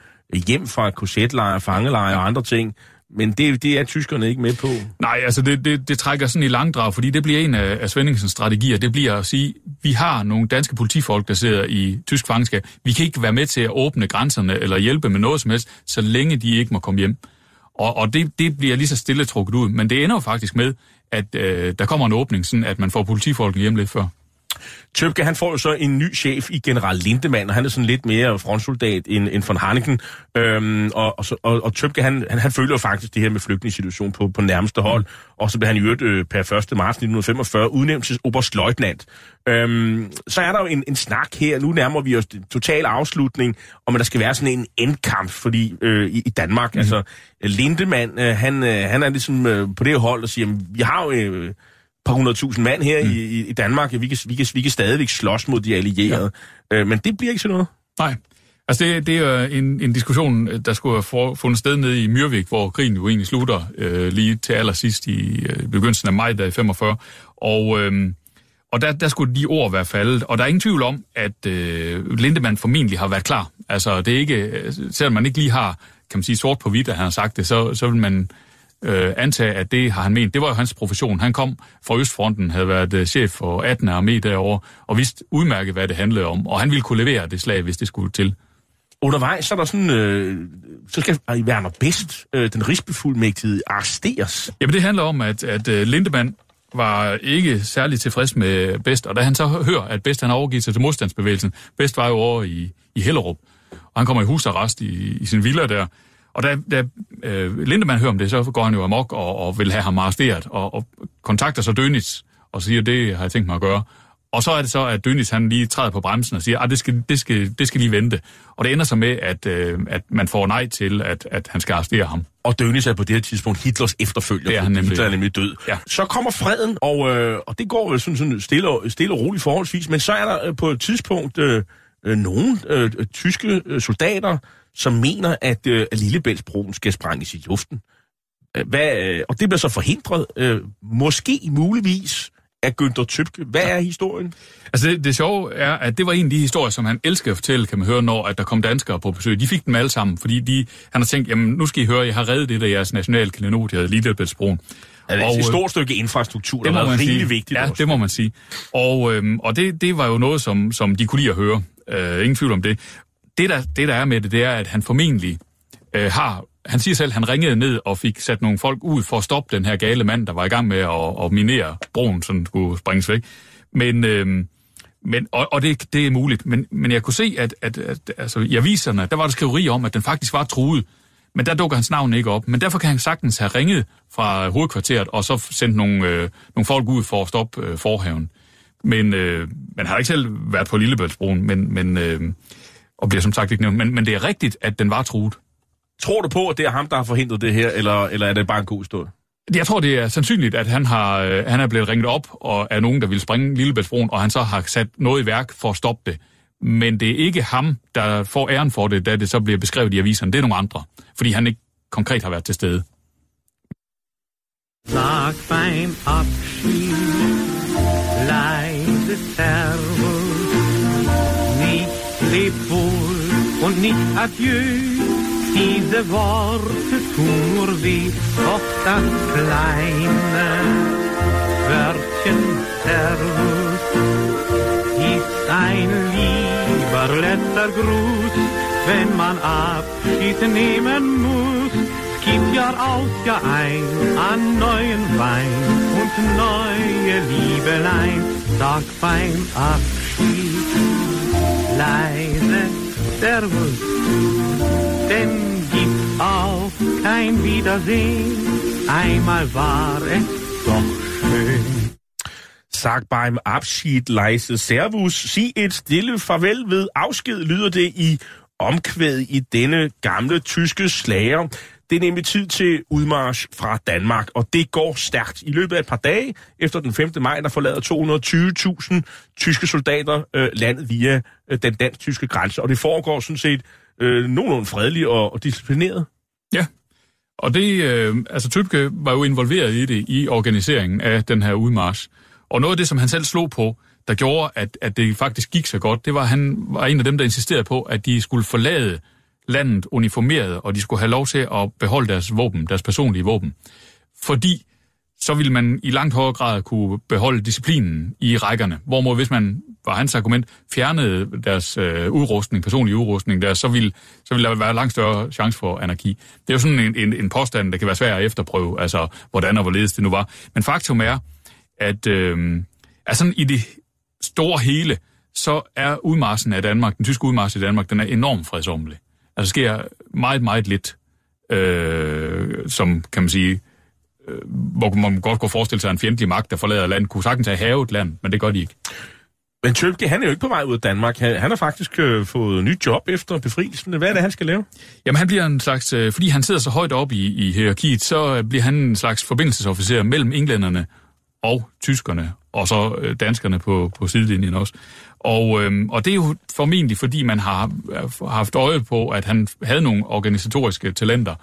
hjem fra korsetlejre, fangelejre og andre ting. Men det, det er tyskerne ikke med på. Nej, altså det, det, det trækker sådan i langdrag, fordi det bliver en af, af Svendingens strategier. Det bliver at sige, vi har nogle danske politifolk, der sidder i tysk fangenskab. Vi kan ikke være med til at åbne grænserne eller hjælpe med noget som helst, så længe de ikke må komme hjem. Og, og det, det bliver lige så stille trukket ud. Men det ender jo faktisk med, at øh, der kommer en åbning, sådan at man får politifolk hjem lidt før. Tøbke, han får jo så en ny chef i General Lindemann, og han er sådan lidt mere frontsoldat end, end von Harniken. Øhm, og, og, og, og Tøbke, han, han, han føler jo faktisk det her med flygtningssituation på, på nærmeste hold, og så bliver han i øvrigt øh, per 1. marts 1945 udnævnt til oberstløjtnant. Øhm, så er der jo en, en snak her, nu nærmer vi os total afslutning, om at der skal være sådan en endkamp fordi, øh, i, i Danmark. Mm. Altså, Lindemann, øh, han, øh, han er ligesom øh, på det hold og siger, vi har jo... Øh, par hundredtusind mand her mm. i, i Danmark. Vi kan, vi, kan, vi kan stadigvæk slås mod de allierede. Ja. Øh, men det bliver ikke sådan noget. Nej. Altså det, det er en, en diskussion, der skulle have fundet sted nede i Myrvik, hvor krigen jo egentlig slutter øh, lige til allersidst i øh, begyndelsen af maj, der i 45. Og, øh, og der, der skulle de ord være faldet. Og der er ingen tvivl om, at øh, Lindemann formentlig har været klar. Altså det er ikke, selvom man ikke lige har, kan man sige, sort på hvidt, at han har sagt det, så, så vil man øh, antage, at det har han ment. Det var jo hans profession. Han kom fra Østfronten, havde været øh, chef for 18. armé derovre, og vidste udmærket, hvad det handlede om. Og han ville kunne levere det slag, hvis det skulle til. Undervejs så er der sådan, øh, så skal Werner Best, øh, den rigsbefuldmægtige, arresteres. Jamen det handler om, at, at øh, Lindemann var ikke særlig tilfreds med Best, og da han så hører, at Best han overgivet sig til modstandsbevægelsen, Best var jo over i, i Hellerup, og han kommer i husarrest i, i sin villa der, og da, da øh, Lindemann hører om det, så går han jo amok og, og vil have ham arresteret, og, og kontakter så Dönitz og siger, det har jeg tænkt mig at gøre. Og så er det så, at Dönitz han lige træder på bremsen og siger, at ah, det skal, det, skal, det skal lige vente. Og det ender så med, at, øh, at man får nej til, at, at han skal arrestere ham. Og Dönitz er på det her tidspunkt Hitlers efterfølger, det er han nemlig. Hitler er nemlig død. Ja. Så kommer freden, og, øh, og det går sådan, sådan stille, og, stille og roligt forholdsvis, men så er der øh, på et tidspunkt øh, øh, nogle øh, tyske øh, soldater, som mener, at, øh, at Lillebæltsbroen skal sprænges i luften. Øh, hvad, øh, og det bliver så forhindret, øh, måske muligvis af Günther Tøbke. Hvad er historien? Altså det, det sjove er, at det var en af de historier, som han elsker at fortælle, kan man høre, når at der kom danskere på besøg. De fik dem alle sammen, fordi de, han har tænkt, jamen nu skal I høre, jeg har reddet det der jeres nationale klenod, jeg Lillebæltsbroen. Altså, Og, et øh, stort stykke infrastruktur, der det været man rigtig vigtigt Ja, også. det må man sige. Og, øhm, og det, det var jo noget, som, som de kunne lide at høre. Øh, ingen tvivl om det. Det der, det, der er med det, det er, at han formentlig øh, har... Han siger selv, at han ringede ned og fik sat nogle folk ud for at stoppe den her gale mand, der var i gang med at, at minere broen, så den skulle springes væk. Men, Øh, men, og, og det, det er muligt. Men, men jeg kunne se, at, at, at altså, i aviserne, der var der skriveri om, at den faktisk var truet. Men der dukker hans navn ikke op. Men derfor kan han sagtens have ringet fra hovedkvarteret, og så sendt nogle, øh, nogle folk ud for at stoppe øh, forhaven. Men øh, man har ikke selv været på Lillebæltsbroen, men, men, øh, og bliver som sagt ikke nævnt. Men, men det er rigtigt, at den var truet. Tror du på, at det er ham, der har forhindret det her, eller, eller er det bare en god historie? Jeg tror, det er sandsynligt, at han, har, øh, han er blevet ringet op og er nogen, der vil springe Lillebæltsbroen, og han så har sat noget i værk for at stoppe det. Men det er ikke ham, der får æren for det, da det så bliver beskrevet i aviserne. Det er nogle andre, fordi han ikke konkret har været til stede. Sag beim Abschied leise Servus, nicht leb wohl nicht adieu. Diese Worte tun nur weh, doch das kleine Wörtchen Servus ist ein lieber letzter Gruß, wenn man Abschied nehmen muss. Es gibt Jahr aus, Jahr ein an neuen Wein und neue Liebelein. Sag beim Abschied leise Servus, denn gibt auch kein Wiedersehen. Einmal war es doch schön. Sag beim Abschied leise servus. Sig et stille farvel ved afsked, lyder det i omkvæd i denne gamle tyske slager. Det er nemlig tid til udmarsch fra Danmark, og det går stærkt. I løbet af et par dage efter den 5. maj, der forlader 220.000 tyske soldater øh, landet via øh, den dansk-tyske grænse, og det foregår sådan set øh, nogenlunde fredeligt og, og disciplineret. Ja, og det, øh, altså Tøbke var jo involveret i det, i organiseringen af den her udmarsch. Og noget af det, som han selv slog på, der gjorde, at, at det faktisk gik så godt, det var, at han var en af dem, der insisterede på, at de skulle forlade landet uniformeret, og de skulle have lov til at beholde deres våben, deres personlige våben. Fordi så ville man i langt højere grad kunne beholde disciplinen i rækkerne. Hvorimod hvis man, var hans argument, fjernede deres øh, udrustning, personlig udrustning der, så ville, så ville der være langt større chance for anarki. Det er jo sådan en, en, en påstand, der kan være svær at efterprøve, altså hvordan og hvorledes det nu var. Men faktum er, at øh, altså i det store hele, så er udmarsen af Danmark, den tyske udmarsch i Danmark, den er enormt fredsomlig. Altså der sker meget, meget lidt, øh, som kan man sige, øh, hvor man godt kunne forestille sig, en fjendtlig magt, der forlader landet, kunne sagtens have havet land, men det gør de ikke. Men Tøbke, han er jo ikke på vej ud af Danmark. Han, han har faktisk øh, fået nyt job efter befrielsen. Hvad er det, han skal lave? Jamen han bliver en slags, øh, fordi han sidder så højt op i, i hierarkiet, så øh, bliver han en slags forbindelsesofficer mellem englænderne og tyskerne, og så øh, danskerne på, på sidelinjen også. Og, øhm, og det er jo formentlig, fordi man har har haft øje på, at han havde nogle organisatoriske talenter.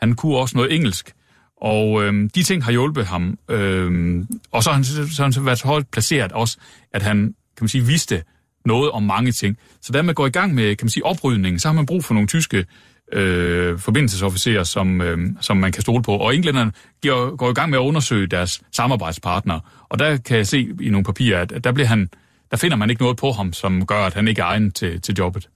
Han kunne også noget engelsk, og øhm, de ting har hjulpet ham. Øhm, og så har han, så har han så været så højt placeret også, at han kan man sige, vidste noget om mange ting. Så da man går i gang med kan man sige, oprydningen, så har man brug for nogle tyske øh, forbindelsesofficerer, som, øh, som man kan stole på. Og englænderne går, går i gang med at undersøge deres samarbejdspartnere. Og der kan jeg se i nogle papirer, at der, bliver han, der finder man ikke noget på ham, som gør, at han ikke er egen til, til jobbet.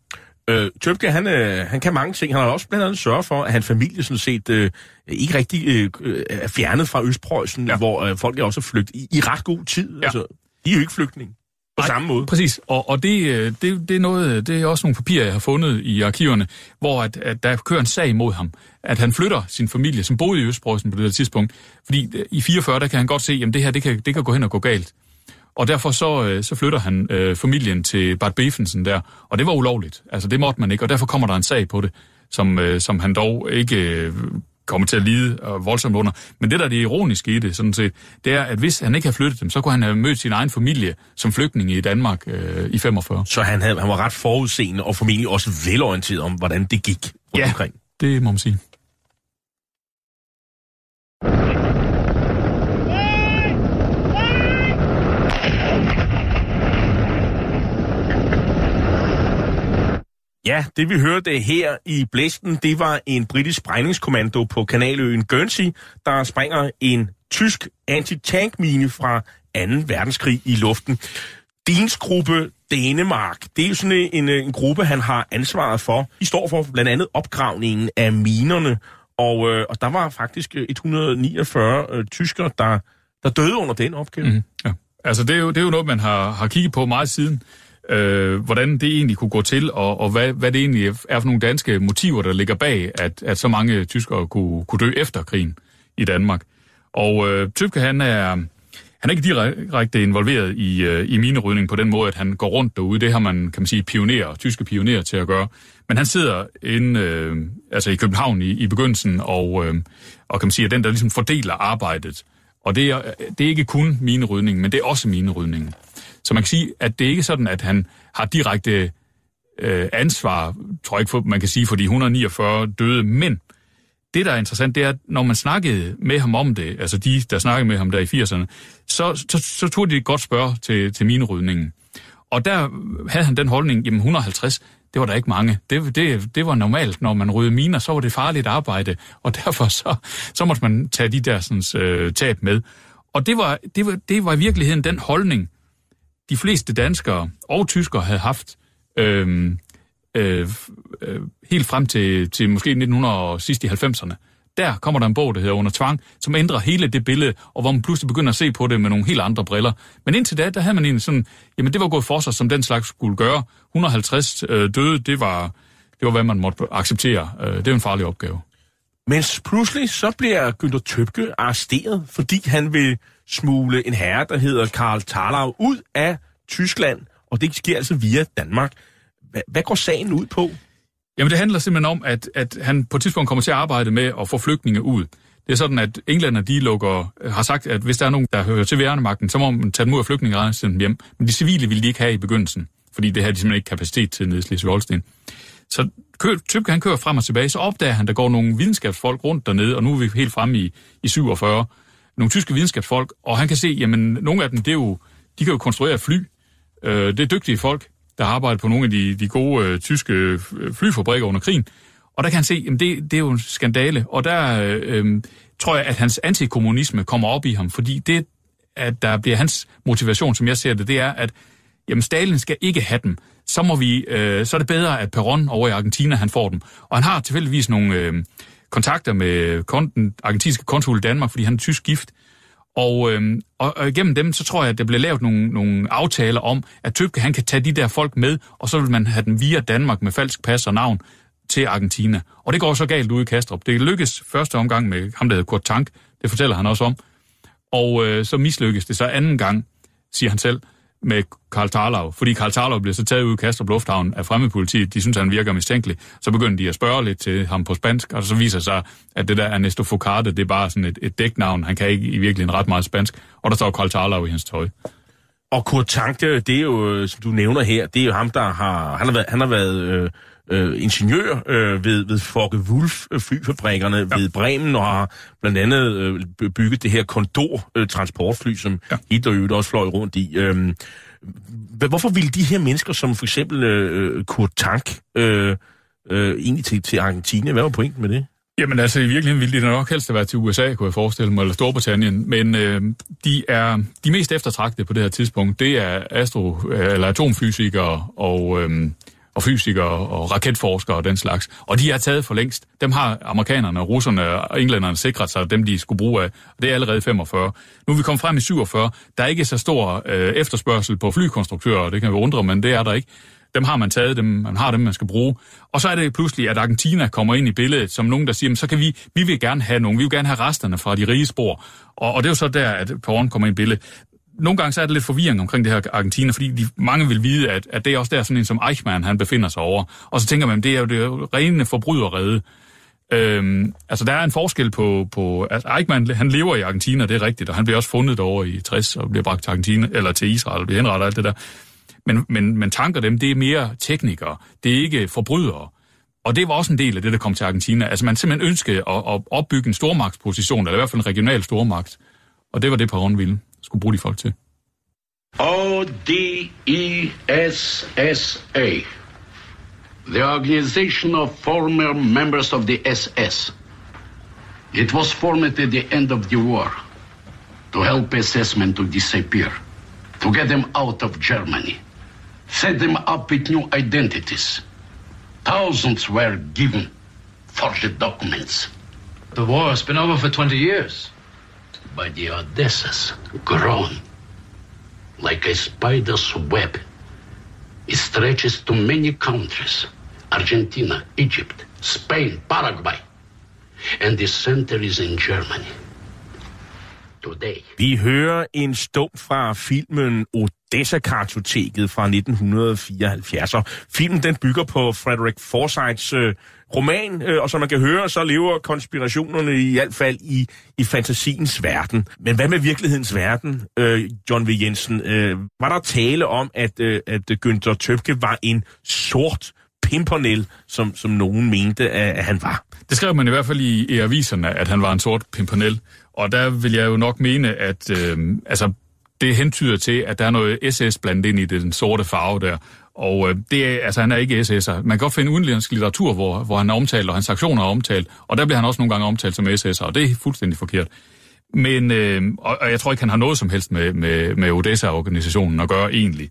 Øh, Tøbke, han, øh, han kan mange ting. Han har også blandt andet sørget for, at hans familie sådan set øh, ikke rigtig øh, er fjernet fra Østpreussen, ja. Ja. hvor øh, folk er også flygtet i, i ret god tid. Ja. Altså, de er jo ikke flygtninge på Nej, samme måde. Præcis, og, og det, øh, det, det, er noget, det er også nogle papirer, jeg har fundet i arkiverne, hvor at, at der kører en sag mod ham. At han flytter sin familie, som boede i Østpreussen på det her tidspunkt. Fordi øh, i 44, der kan han godt se, at det her det kan, det kan gå hen og gå galt. Og derfor så, øh, så flytter han øh, familien til Bad Befensen der, og det var ulovligt. Altså det måtte man ikke, og derfor kommer der en sag på det, som, øh, som han dog ikke øh, kommer til at lide øh, voldsomt under. Men det, der er det ironiske i det, sådan set, det er, at hvis han ikke havde flyttet dem, så kunne han have mødt sin egen familie som flygtning i Danmark øh, i 45. Så han, havde, han var ret forudseende og formentlig også velorienteret om, hvordan det gik rundt Ja. omkring. Det må man sige. Ja, det vi hørte her i blæsten, det var en britisk sprængningskommando på kanaløen Guernsey, der springer en tysk anti-tankmine fra 2. verdenskrig i luften. Dins gruppe Danemark, det er jo sådan en, en gruppe, han har ansvaret for. De står for blandt andet opgravningen af minerne, og, øh, og der var faktisk 149 øh, tyskere, der, der døde under den opgave. Mm, ja. Altså det er, jo, det er jo noget, man har, har kigget på meget siden øh, hvordan det egentlig kunne gå til, og, og hvad, hvad det egentlig er for nogle danske motiver, der ligger bag, at, at så mange tyskere kunne, kunne dø efter krigen i Danmark. Og øh, Tøbke, han er, han er ikke direkte involveret i, øh, i minerydning på den måde, at han går rundt derude. Det har man, kan man sige, pionerer, tyske pionerer til at gøre. Men han sidder inde, øh, altså i København i, i begyndelsen, og, øh, og kan man sige, at den, der ligesom fordeler arbejdet. Og det er, det er ikke kun minerydning, men det er også minerydningen. Så man kan sige, at det er ikke sådan, at han har direkte øh, ansvar, tror jeg ikke, for, man kan sige, for de 149 døde, men det, der er interessant, det er, at når man snakkede med ham om det, altså de, der snakkede med ham der i 80'erne, så, så, så tog de et godt spørg til, til minerydningen. Og der havde han den holdning, jamen 150, det var der ikke mange. Det, det, det var normalt, når man rydde miner, så var det farligt arbejde, og derfor så, så måtte man tage de der sådan, øh, tab med. Og det var, det, var, det var i virkeligheden den holdning, de fleste danskere og tyskere havde haft øhm, øh, øh, øh, helt frem til, til måske 1900 sidst i 90'erne. Der kommer der en bog, der hedder Under Tvang, som ændrer hele det billede, og hvor man pludselig begynder at se på det med nogle helt andre briller. Men indtil da, der havde man egentlig sådan, jamen det var gået for sig, som den slags skulle gøre. 150 øh, døde, det var, det var, hvad man måtte acceptere. Øh, det er en farlig opgave. Men pludselig så bliver Günther Tøbke arresteret, fordi han vil smule en herre, der hedder Karl Thalau, ud af Tyskland, og det sker altså via Danmark. Hvad, hvad går sagen ud på? Jamen det handler simpelthen om, at, at han på et tidspunkt kommer til at arbejde med at få flygtninge ud. Det er sådan, at englænder de lukker, øh, har sagt, at hvis der er nogen, der hører til værnemagten, så må man tage dem ud af flygtninge og sende dem hjem. Men de civile ville de ikke have i begyndelsen, fordi det havde de simpelthen ikke kapacitet til nede i Slesvig-Holsten. Så Tøbke, han kører frem og tilbage, så opdager han, der går nogle videnskabsfolk rundt dernede, og nu er vi helt fremme i, i 47, nogle tyske videnskabsfolk, og han kan se, jamen nogle af dem, det er jo, de kan jo konstruere fly. Øh, det er dygtige folk, der arbejder på nogle af de, de gode øh, tyske øh, flyfabrikker under krigen. Og der kan han se, jamen det, det er jo en skandale. Og der øh, øh, tror jeg, at hans antikommunisme kommer op i ham, fordi det, at der bliver hans motivation, som jeg ser det, det er, at jamen, Stalin skal ikke have dem. Så, må vi, øh, så er det bedre, at Perón over i Argentina, han får dem. Og han har tilfældigvis nogle øh, kontakter med kon, den argentinske konsul i Danmark, fordi han er tysk gift. Og, øh, og, og igennem dem, så tror jeg, at der bliver lavet nogle, nogle aftaler om, at Tøbke han kan tage de der folk med, og så vil man have dem via Danmark med falsk pas og navn til Argentina. Og det går så galt ude i Kastrup. Det lykkes første omgang med ham, der hedder Kurt Tank. Det fortæller han også om. Og øh, så mislykkes det så anden gang, siger han selv med Karl Tarlov, fordi Karl Tarlov bliver så taget ud i Kastrup Lufthavn af fremmedpolitiet. De synes, han virker mistænkelig. Så begynder de at spørge lidt til ham på spansk, og så viser sig, at det der Ernesto Focarte, det er bare sådan et, et dæknavn. Han kan ikke i virkeligheden ret meget spansk, og der står Karl Tarlov i hans tøj. Og Kurt Tank, det er jo, øh, som du nævner her, det er jo ham, der har, han har været, han har været øh, øh, ingeniør øh, ved, ved Fogge Wulf øh, flyfabrikkerne ja. ved Bremen, og har blandt andet øh, bygget det her Condor øh, transportfly, som ja. Hitler også fløj rundt i. Øh, hvorfor ville de her mennesker, som for eksempel øh, Kurt Tank, øh, øh, egentlig til, til Argentina, hvad var pointen med det? Jamen altså, i virkeligheden ville de nok helst have været til USA, kunne jeg forestille mig, eller Storbritannien, men øh, de er de mest eftertragtede på det her tidspunkt, det er astro, eller atomfysikere og øh, og fysikere og raketforskere og den slags. Og de er taget for længst. Dem har amerikanerne, russerne og englænderne sikret sig, dem de skulle bruge af. Det er allerede 45. Nu er vi kommet frem i 47. Der er ikke så stor øh, efterspørgsel på flykonstruktører, det kan vi undre, men det er der ikke. Dem har man taget, dem, man har dem, man skal bruge. Og så er det pludselig, at Argentina kommer ind i billedet som nogen, der siger, så kan vi, vi vil gerne have nogen, vi vil gerne have resterne fra de rige spor. Og, og det er jo så der, at porn kommer ind i billedet nogle gange så er det lidt forvirring omkring det her Argentina, fordi de, mange vil vide, at, at det er også der sådan en som Eichmann, han befinder sig over. Og så tænker man, det er jo det rene forbryderrede. Øhm, altså der er en forskel på, på altså Eichmann, han lever i Argentina, det er rigtigt, og han bliver også fundet over i 60 og bliver bragt til Argentina, eller til Israel, og bliver henrettet og alt det der. Men, men, men tanker dem, det er mere teknikere, det er ikke forbrydere. Og det var også en del af det, der kom til Argentina. Altså man simpelthen ønskede at, at opbygge en stormagtsposition, eller i hvert fald en regional stormagt. Og det var det, Perron ville skulle bruge de folk til. O-D-I-S-S-A. the organization of former members of the SS. It was formed at the end of the war to help SS men to disappear, to get them out of Germany, set them up with new identities. Thousands were given forged documents. The war has been over for 20 years. But the Odessas grown like a spider's web. It stretches to many countries Argentina, Egypt, Spain, Paraguay. And the center is in Germany. Today. Vi hører en stum fra filmen Odessa-kartoteket fra 1974. Og filmen den bygger på Frederick Forsyths øh, roman, øh, og som man kan høre, så lever konspirationerne i hvert fald i, i fantasiens verden. Men hvad med virkelighedens verden, øh, John V. Jensen? Øh, var der tale om, at, øh, at Günther Tøbke var en sort pimpernel, som, som nogen mente, at, at han var? Det skrev man i hvert fald i, i aviserne, at han var en sort pimpernel. Og der vil jeg jo nok mene, at øh, altså, det hentyder til, at der er noget SS blandt ind i det, den sorte farve der. Og øh, det er, altså, han er ikke SS'er. Man kan godt finde udenlandsk litteratur, hvor, hvor han er omtalt, og hans aktioner er omtalt. Og der bliver han også nogle gange omtalt som SS'er, og det er fuldstændig forkert. Men, øh, og, og jeg tror ikke, han har noget som helst med, med, med Odessa-organisationen at gøre egentlig.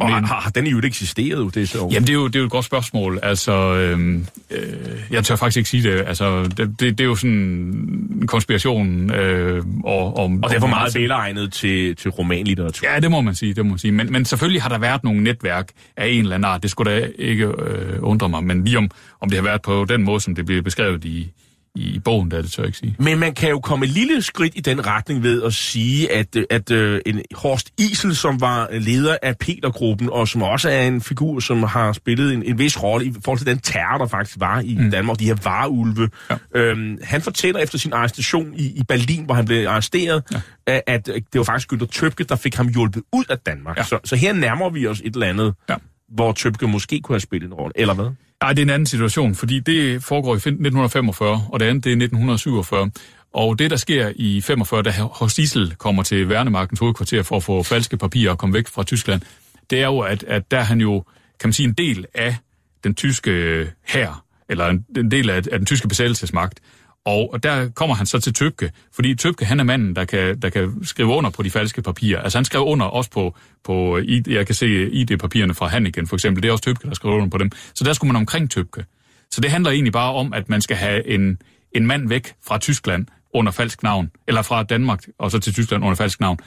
Og Men, har, har den jo ikke eksisteret, Odessa? Jamen, det er, jo, det er jo et godt spørgsmål. Altså, øh, øh, jeg tør faktisk ikke sige det. Altså, det, det, det er jo sådan en konspiration. Øh, og, og, og det er for meget velegnet til, til romanlitteratur. Ja, det må man sige. Det må man sige. Men, men selvfølgelig har der været nogle netværk af en eller anden art. Det skulle da ikke øh, undre mig. Men lige om, om det har været på den måde, som det bliver beskrevet i, i bogen, der det tør jeg ikke sige. Men man kan jo komme et lille skridt i den retning ved at sige, at, at uh, en Horst Isel, som var leder af Petergruppen, og som også er en figur, som har spillet en, en vis rolle i forhold til den terror, der faktisk var i mm. Danmark, de her vareulve. Ja. Øhm, han fortæller efter sin arrestation i, i Berlin, hvor han blev arresteret, ja. at, at det var faktisk Günther Tøbke, der fik ham hjulpet ud af Danmark. Ja. Så, så her nærmer vi os et eller andet, ja. hvor Tøbke måske kunne have spillet en rolle, eller hvad? Nej, det er en anden situation, fordi det foregår i 1945, og det andet det er 1947. Og det, der sker i 45, da Horst Diesel kommer til Værnemagtens hovedkvarter for at få falske papirer og komme væk fra Tyskland, det er jo, at, at der er han jo, kan man sige, en del af den tyske øh, hær, eller en, en del af, af den tyske besættelsesmagt. Og der kommer han så til Tøbke, fordi Tøbke han er manden, der kan, der kan skrive under på de falske papirer. Altså han skrev under også på, på jeg kan se ID-papirerne fra Hannigan for eksempel, det er også Tøbke, der skriver under på dem. Så der skulle man omkring Tøbke. Så det handler egentlig bare om, at man skal have en, en mand væk fra Tyskland under falsk navn, eller fra Danmark og så til Tyskland under falsk navn.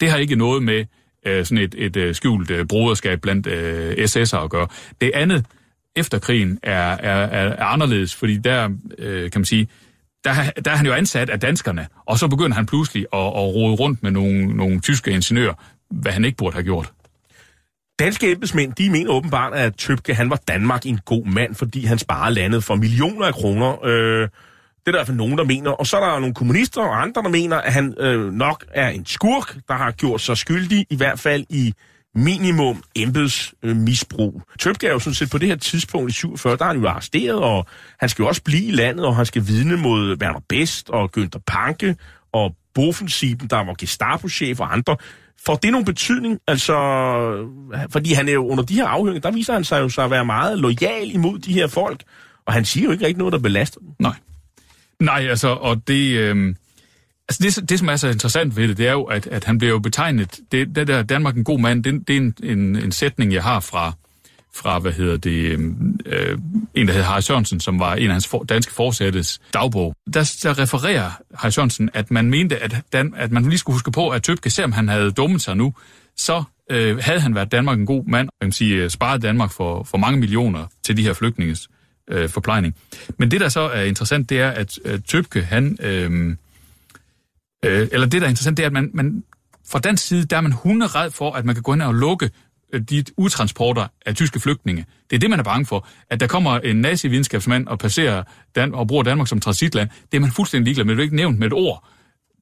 Det har ikke noget med øh, sådan et, et, øh, skjult øh, broderskab blandt øh, SS'er at gøre. Det andet efter krigen er, er, er, er anderledes, fordi der, øh, kan man sige, der, der er han jo ansat af danskerne, og så begynder han pludselig at, at rode rundt med nogle, nogle tyske ingeniører, hvad han ikke burde have gjort. Danske embedsmænd, de mener åbenbart, at Tøbke, han var Danmark en god mand, fordi han sparer landet for millioner af kroner. Øh, det er der i hvert fald nogen, der mener. Og så er der nogle kommunister og andre, der mener, at han øh, nok er en skurk, der har gjort sig skyldig, i hvert fald i minimum embedsmisbrug. Øh, Tøbke er jo sådan set på det her tidspunkt i 47, der er han jo arresteret, og han skal jo også blive i landet, og han skal vidne mod Werner Best og Günther Panke og Bofensieben, der var Gestapo-chef og andre. Får det nogen betydning? Altså, fordi han er jo under de her afhøringer, der viser han sig jo så at være meget lojal imod de her folk, og han siger jo ikke rigtig noget, der belaster dem. Nej. Nej, altså, og det... Øh Altså det, det, som er så interessant ved det, det er jo, at, at han bliver jo betegnet, det, det der Danmark en god mand, det, det er en, en, en sætning, jeg har fra, fra hvad hedder det, øhm, øh, en, der hedder Harry Sørensen, som var en af hans for, danske forsættes dagbog. Der, der refererer Harry Sørensen, at man mente, at, Dan, at man lige skulle huske på, at Tøbke, selvom han havde dummet sig nu, så øh, havde han været Danmark en god mand, og kan sige, øh, sparet Danmark for, for mange millioner til de her flygtninges øh, forplejning. Men det, der så er interessant, det er, at øh, Tøbke, han... Øh, Øh, eller det, der er interessant, det er, at man, man fra den side, der er man hunderед for, at man kan gå ind og lukke øh, de utransporter af tyske flygtninge. Det er det, man er bange for. At der kommer en nazi-videnskabsmand og passerer Dan- og bruger Danmark som transitland, det er man fuldstændig ligeglad med. Det er ikke nævnt med et ord.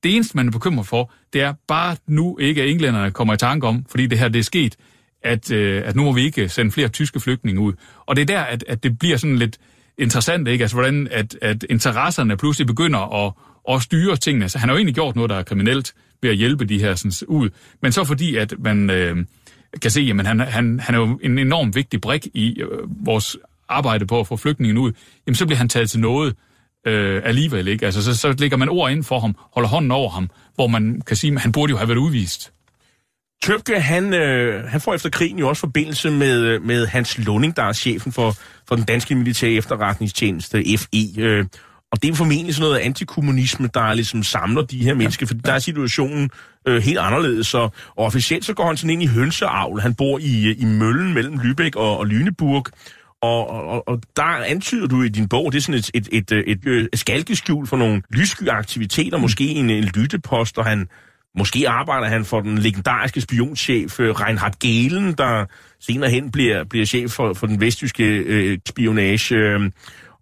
Det eneste, man er bekymret for, det er bare nu ikke, at englænderne kommer i tanke om, fordi det her det er sket, at, øh, at nu må vi ikke sende flere tyske flygtninge ud. Og det er der, at, at det bliver sådan lidt interessant, ikke? Altså, hvordan at, at interesserne pludselig begynder at, og styre tingene. Så han har jo egentlig gjort noget, der er kriminelt ved at hjælpe de her sådan, ud. Men så fordi, at man øh, kan se, at han, han, han er jo en enorm vigtig brik i øh, vores arbejde på at få flygtningen ud, jamen så bliver han taget til noget øh, alligevel. Ikke? Altså, så, så lægger man ord ind for ham, holder hånden over ham, hvor man kan sige, at han burde jo have været udvist. Tøbke, han, øh, han får efter krigen jo også forbindelse med, øh, med Hans Lunding, der er chefen for, for den danske militære efterretningstjeneste, FE. Øh, og det er formentlig sådan noget antikommunisme, der ligesom samler de her mennesker, for der er situationen øh, helt anderledes. Så, og officielt så går han sådan ind i hønseavl. Han bor i, i Møllen mellem Lübeck og, og Lüneburg. Og, og, og der antyder du i din bog, det er sådan et, et, et, et, et, et skalkeskjul for nogle lyssky aktiviteter, måske en, en lyttepost, og han, måske arbejder han for den legendariske spionchef øh, Reinhard Gehlen, der senere hen bliver, bliver chef for, for den vestjyske øh, spionage. Øh,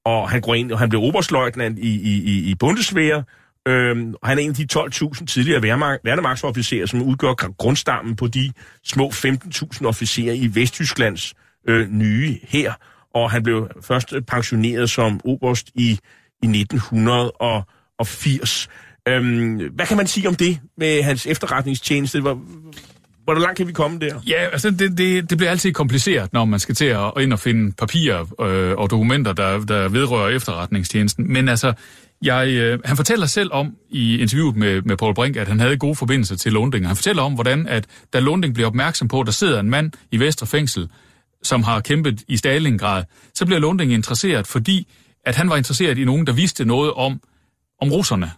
og han går ind, og han bliver oberstløjtnant i, i, i, i Bundeswehr, Øhm, han er en af de 12.000 tidligere værnemagtsofficerer, som udgør grundstammen på de små 15.000 officerer i Vesttysklands øh, nye her. Og han blev først øh, pensioneret som oberst i, i 1980. Øhm, hvad kan man sige om det med hans efterretningstjeneste? Hvor, hvor langt kan vi komme der? Ja, altså det, det, det bliver altid kompliceret, når man skal til at ind og finde papirer øh, og dokumenter, der, der vedrører efterretningstjenesten. Men altså, jeg, øh, han fortæller selv om i interviewet med, med Paul Brink, at han havde gode forbindelser til Lunding. Han fortæller om, hvordan at da Lunding bliver opmærksom på, at der sidder en mand i Vestre Fængsel, som har kæmpet i Stalingrad, så bliver Lunding interesseret, fordi at han var interesseret i nogen, der vidste noget om, om russerne.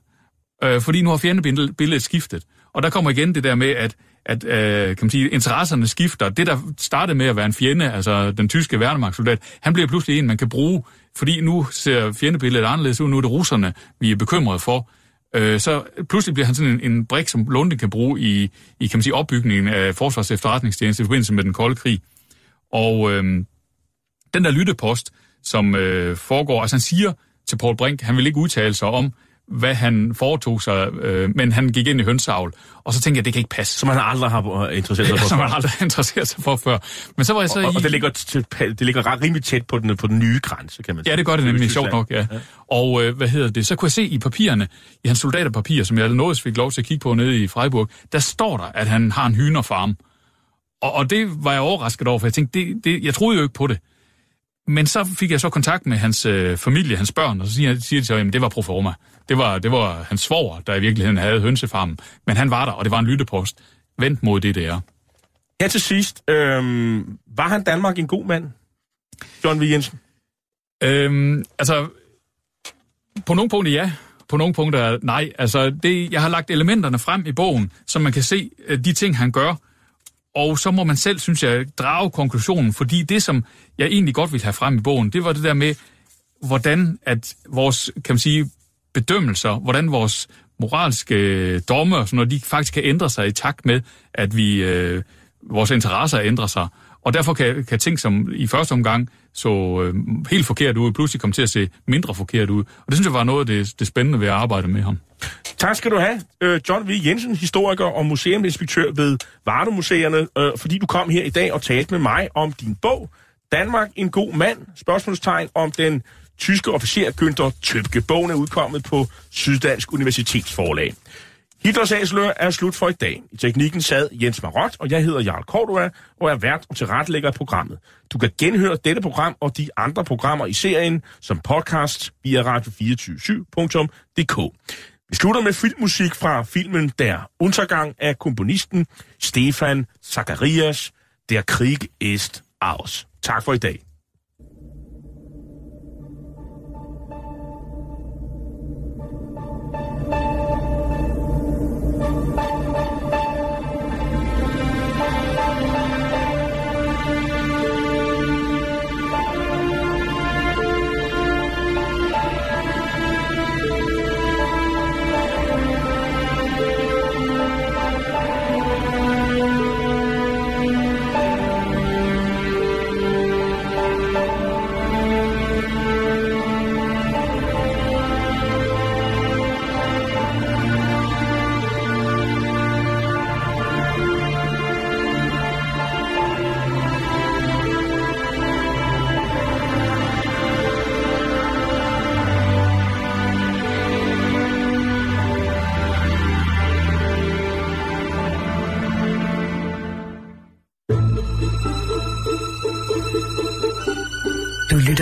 Øh, fordi nu har fjendebilledet skiftet. Og der kommer igen det der med, at at øh, kan man sige, interesserne skifter. Det, der startede med at være en fjende, altså den tyske værnemagtssoldat, han bliver pludselig en, man kan bruge, fordi nu ser fjendebilledet anderledes ud, nu er det russerne, vi er bekymrede for. Øh, så pludselig bliver han sådan en, en brik, som Lunde kan bruge i, i kan man sige, opbygningen af forsvars efterretningstjeneste i forbindelse med den kolde krig. Og øh, den der lyttepost, som øh, foregår, altså han siger til Paul Brink, han vil ikke udtale sig om, hvad han foretog sig, øh, men han gik ind i hønsavl. Og så tænkte jeg, det kan ikke passe. Som han aldrig har interesseret sig for Som han aldrig har interesseret sig for før. Men så var jeg så og, i... og det ligger, det ligger ret rimelig tæt på den, på den nye grænse, kan man sige. Ja, det gør det nemlig, sjovt nok, ja. ja. Og øh, hvad hedder det? Så kunne jeg se i papirerne, i hans soldaterpapirer, som jeg nåede fik lov til at kigge på nede i Freiburg, der står der, at han har en hynerfarm. Og, og det var jeg overrasket over, for jeg tænkte, det, det, jeg troede jo ikke på det. Men så fik jeg så kontakt med hans øh, familie, hans børn, og så siger, siger de så, at det var proforma. Det var, det var hans svoger, der i virkeligheden havde hønsefarmen. Men han var der, og det var en lyttepost. Vent mod det, det er. Her til sidst, øh, var han Danmark en god mand? John V. Jensen? Øhm, altså, på nogle punkter ja, på nogle punkter nej. Altså, det, jeg har lagt elementerne frem i bogen, så man kan se øh, de ting, han gør, og så må man selv, synes jeg, drage konklusionen, fordi det, som jeg egentlig godt vil have frem i bogen, det var det der med, hvordan at vores, kan man sige, bedømmelser, hvordan vores moralske øh, domme og sådan noget, de faktisk kan ændre sig i takt med, at vi, øh, vores interesser ændrer sig. Og derfor kan, kan ting, som i første omgang så øh, helt forkert ud, pludselig komme til at se mindre forkert ud. Og det synes jeg var noget af det, det spændende ved at arbejde med ham. Tak skal du have, øh, John V. Jensen, historiker og museuminspektør ved Vardemuseerne, øh, fordi du kom her i dag og talte med mig om din bog, Danmark en god mand, spørgsmålstegn om den tyske officer Günther Tøbke. Bogen er udkommet på Syddansk Universitetsforlag. Hitlers Æselør er slut for i dag. I teknikken sad Jens Marot, og jeg hedder Jarl Cordua, og er vært og tilrettelægger af programmet. Du kan genhøre dette program og de andre programmer i serien som podcast via radio247.dk. Vi slutter med filmmusik fra filmen Der Untergang af komponisten Stefan Zacharias, Der Krieg ist aus. Tak for i dag.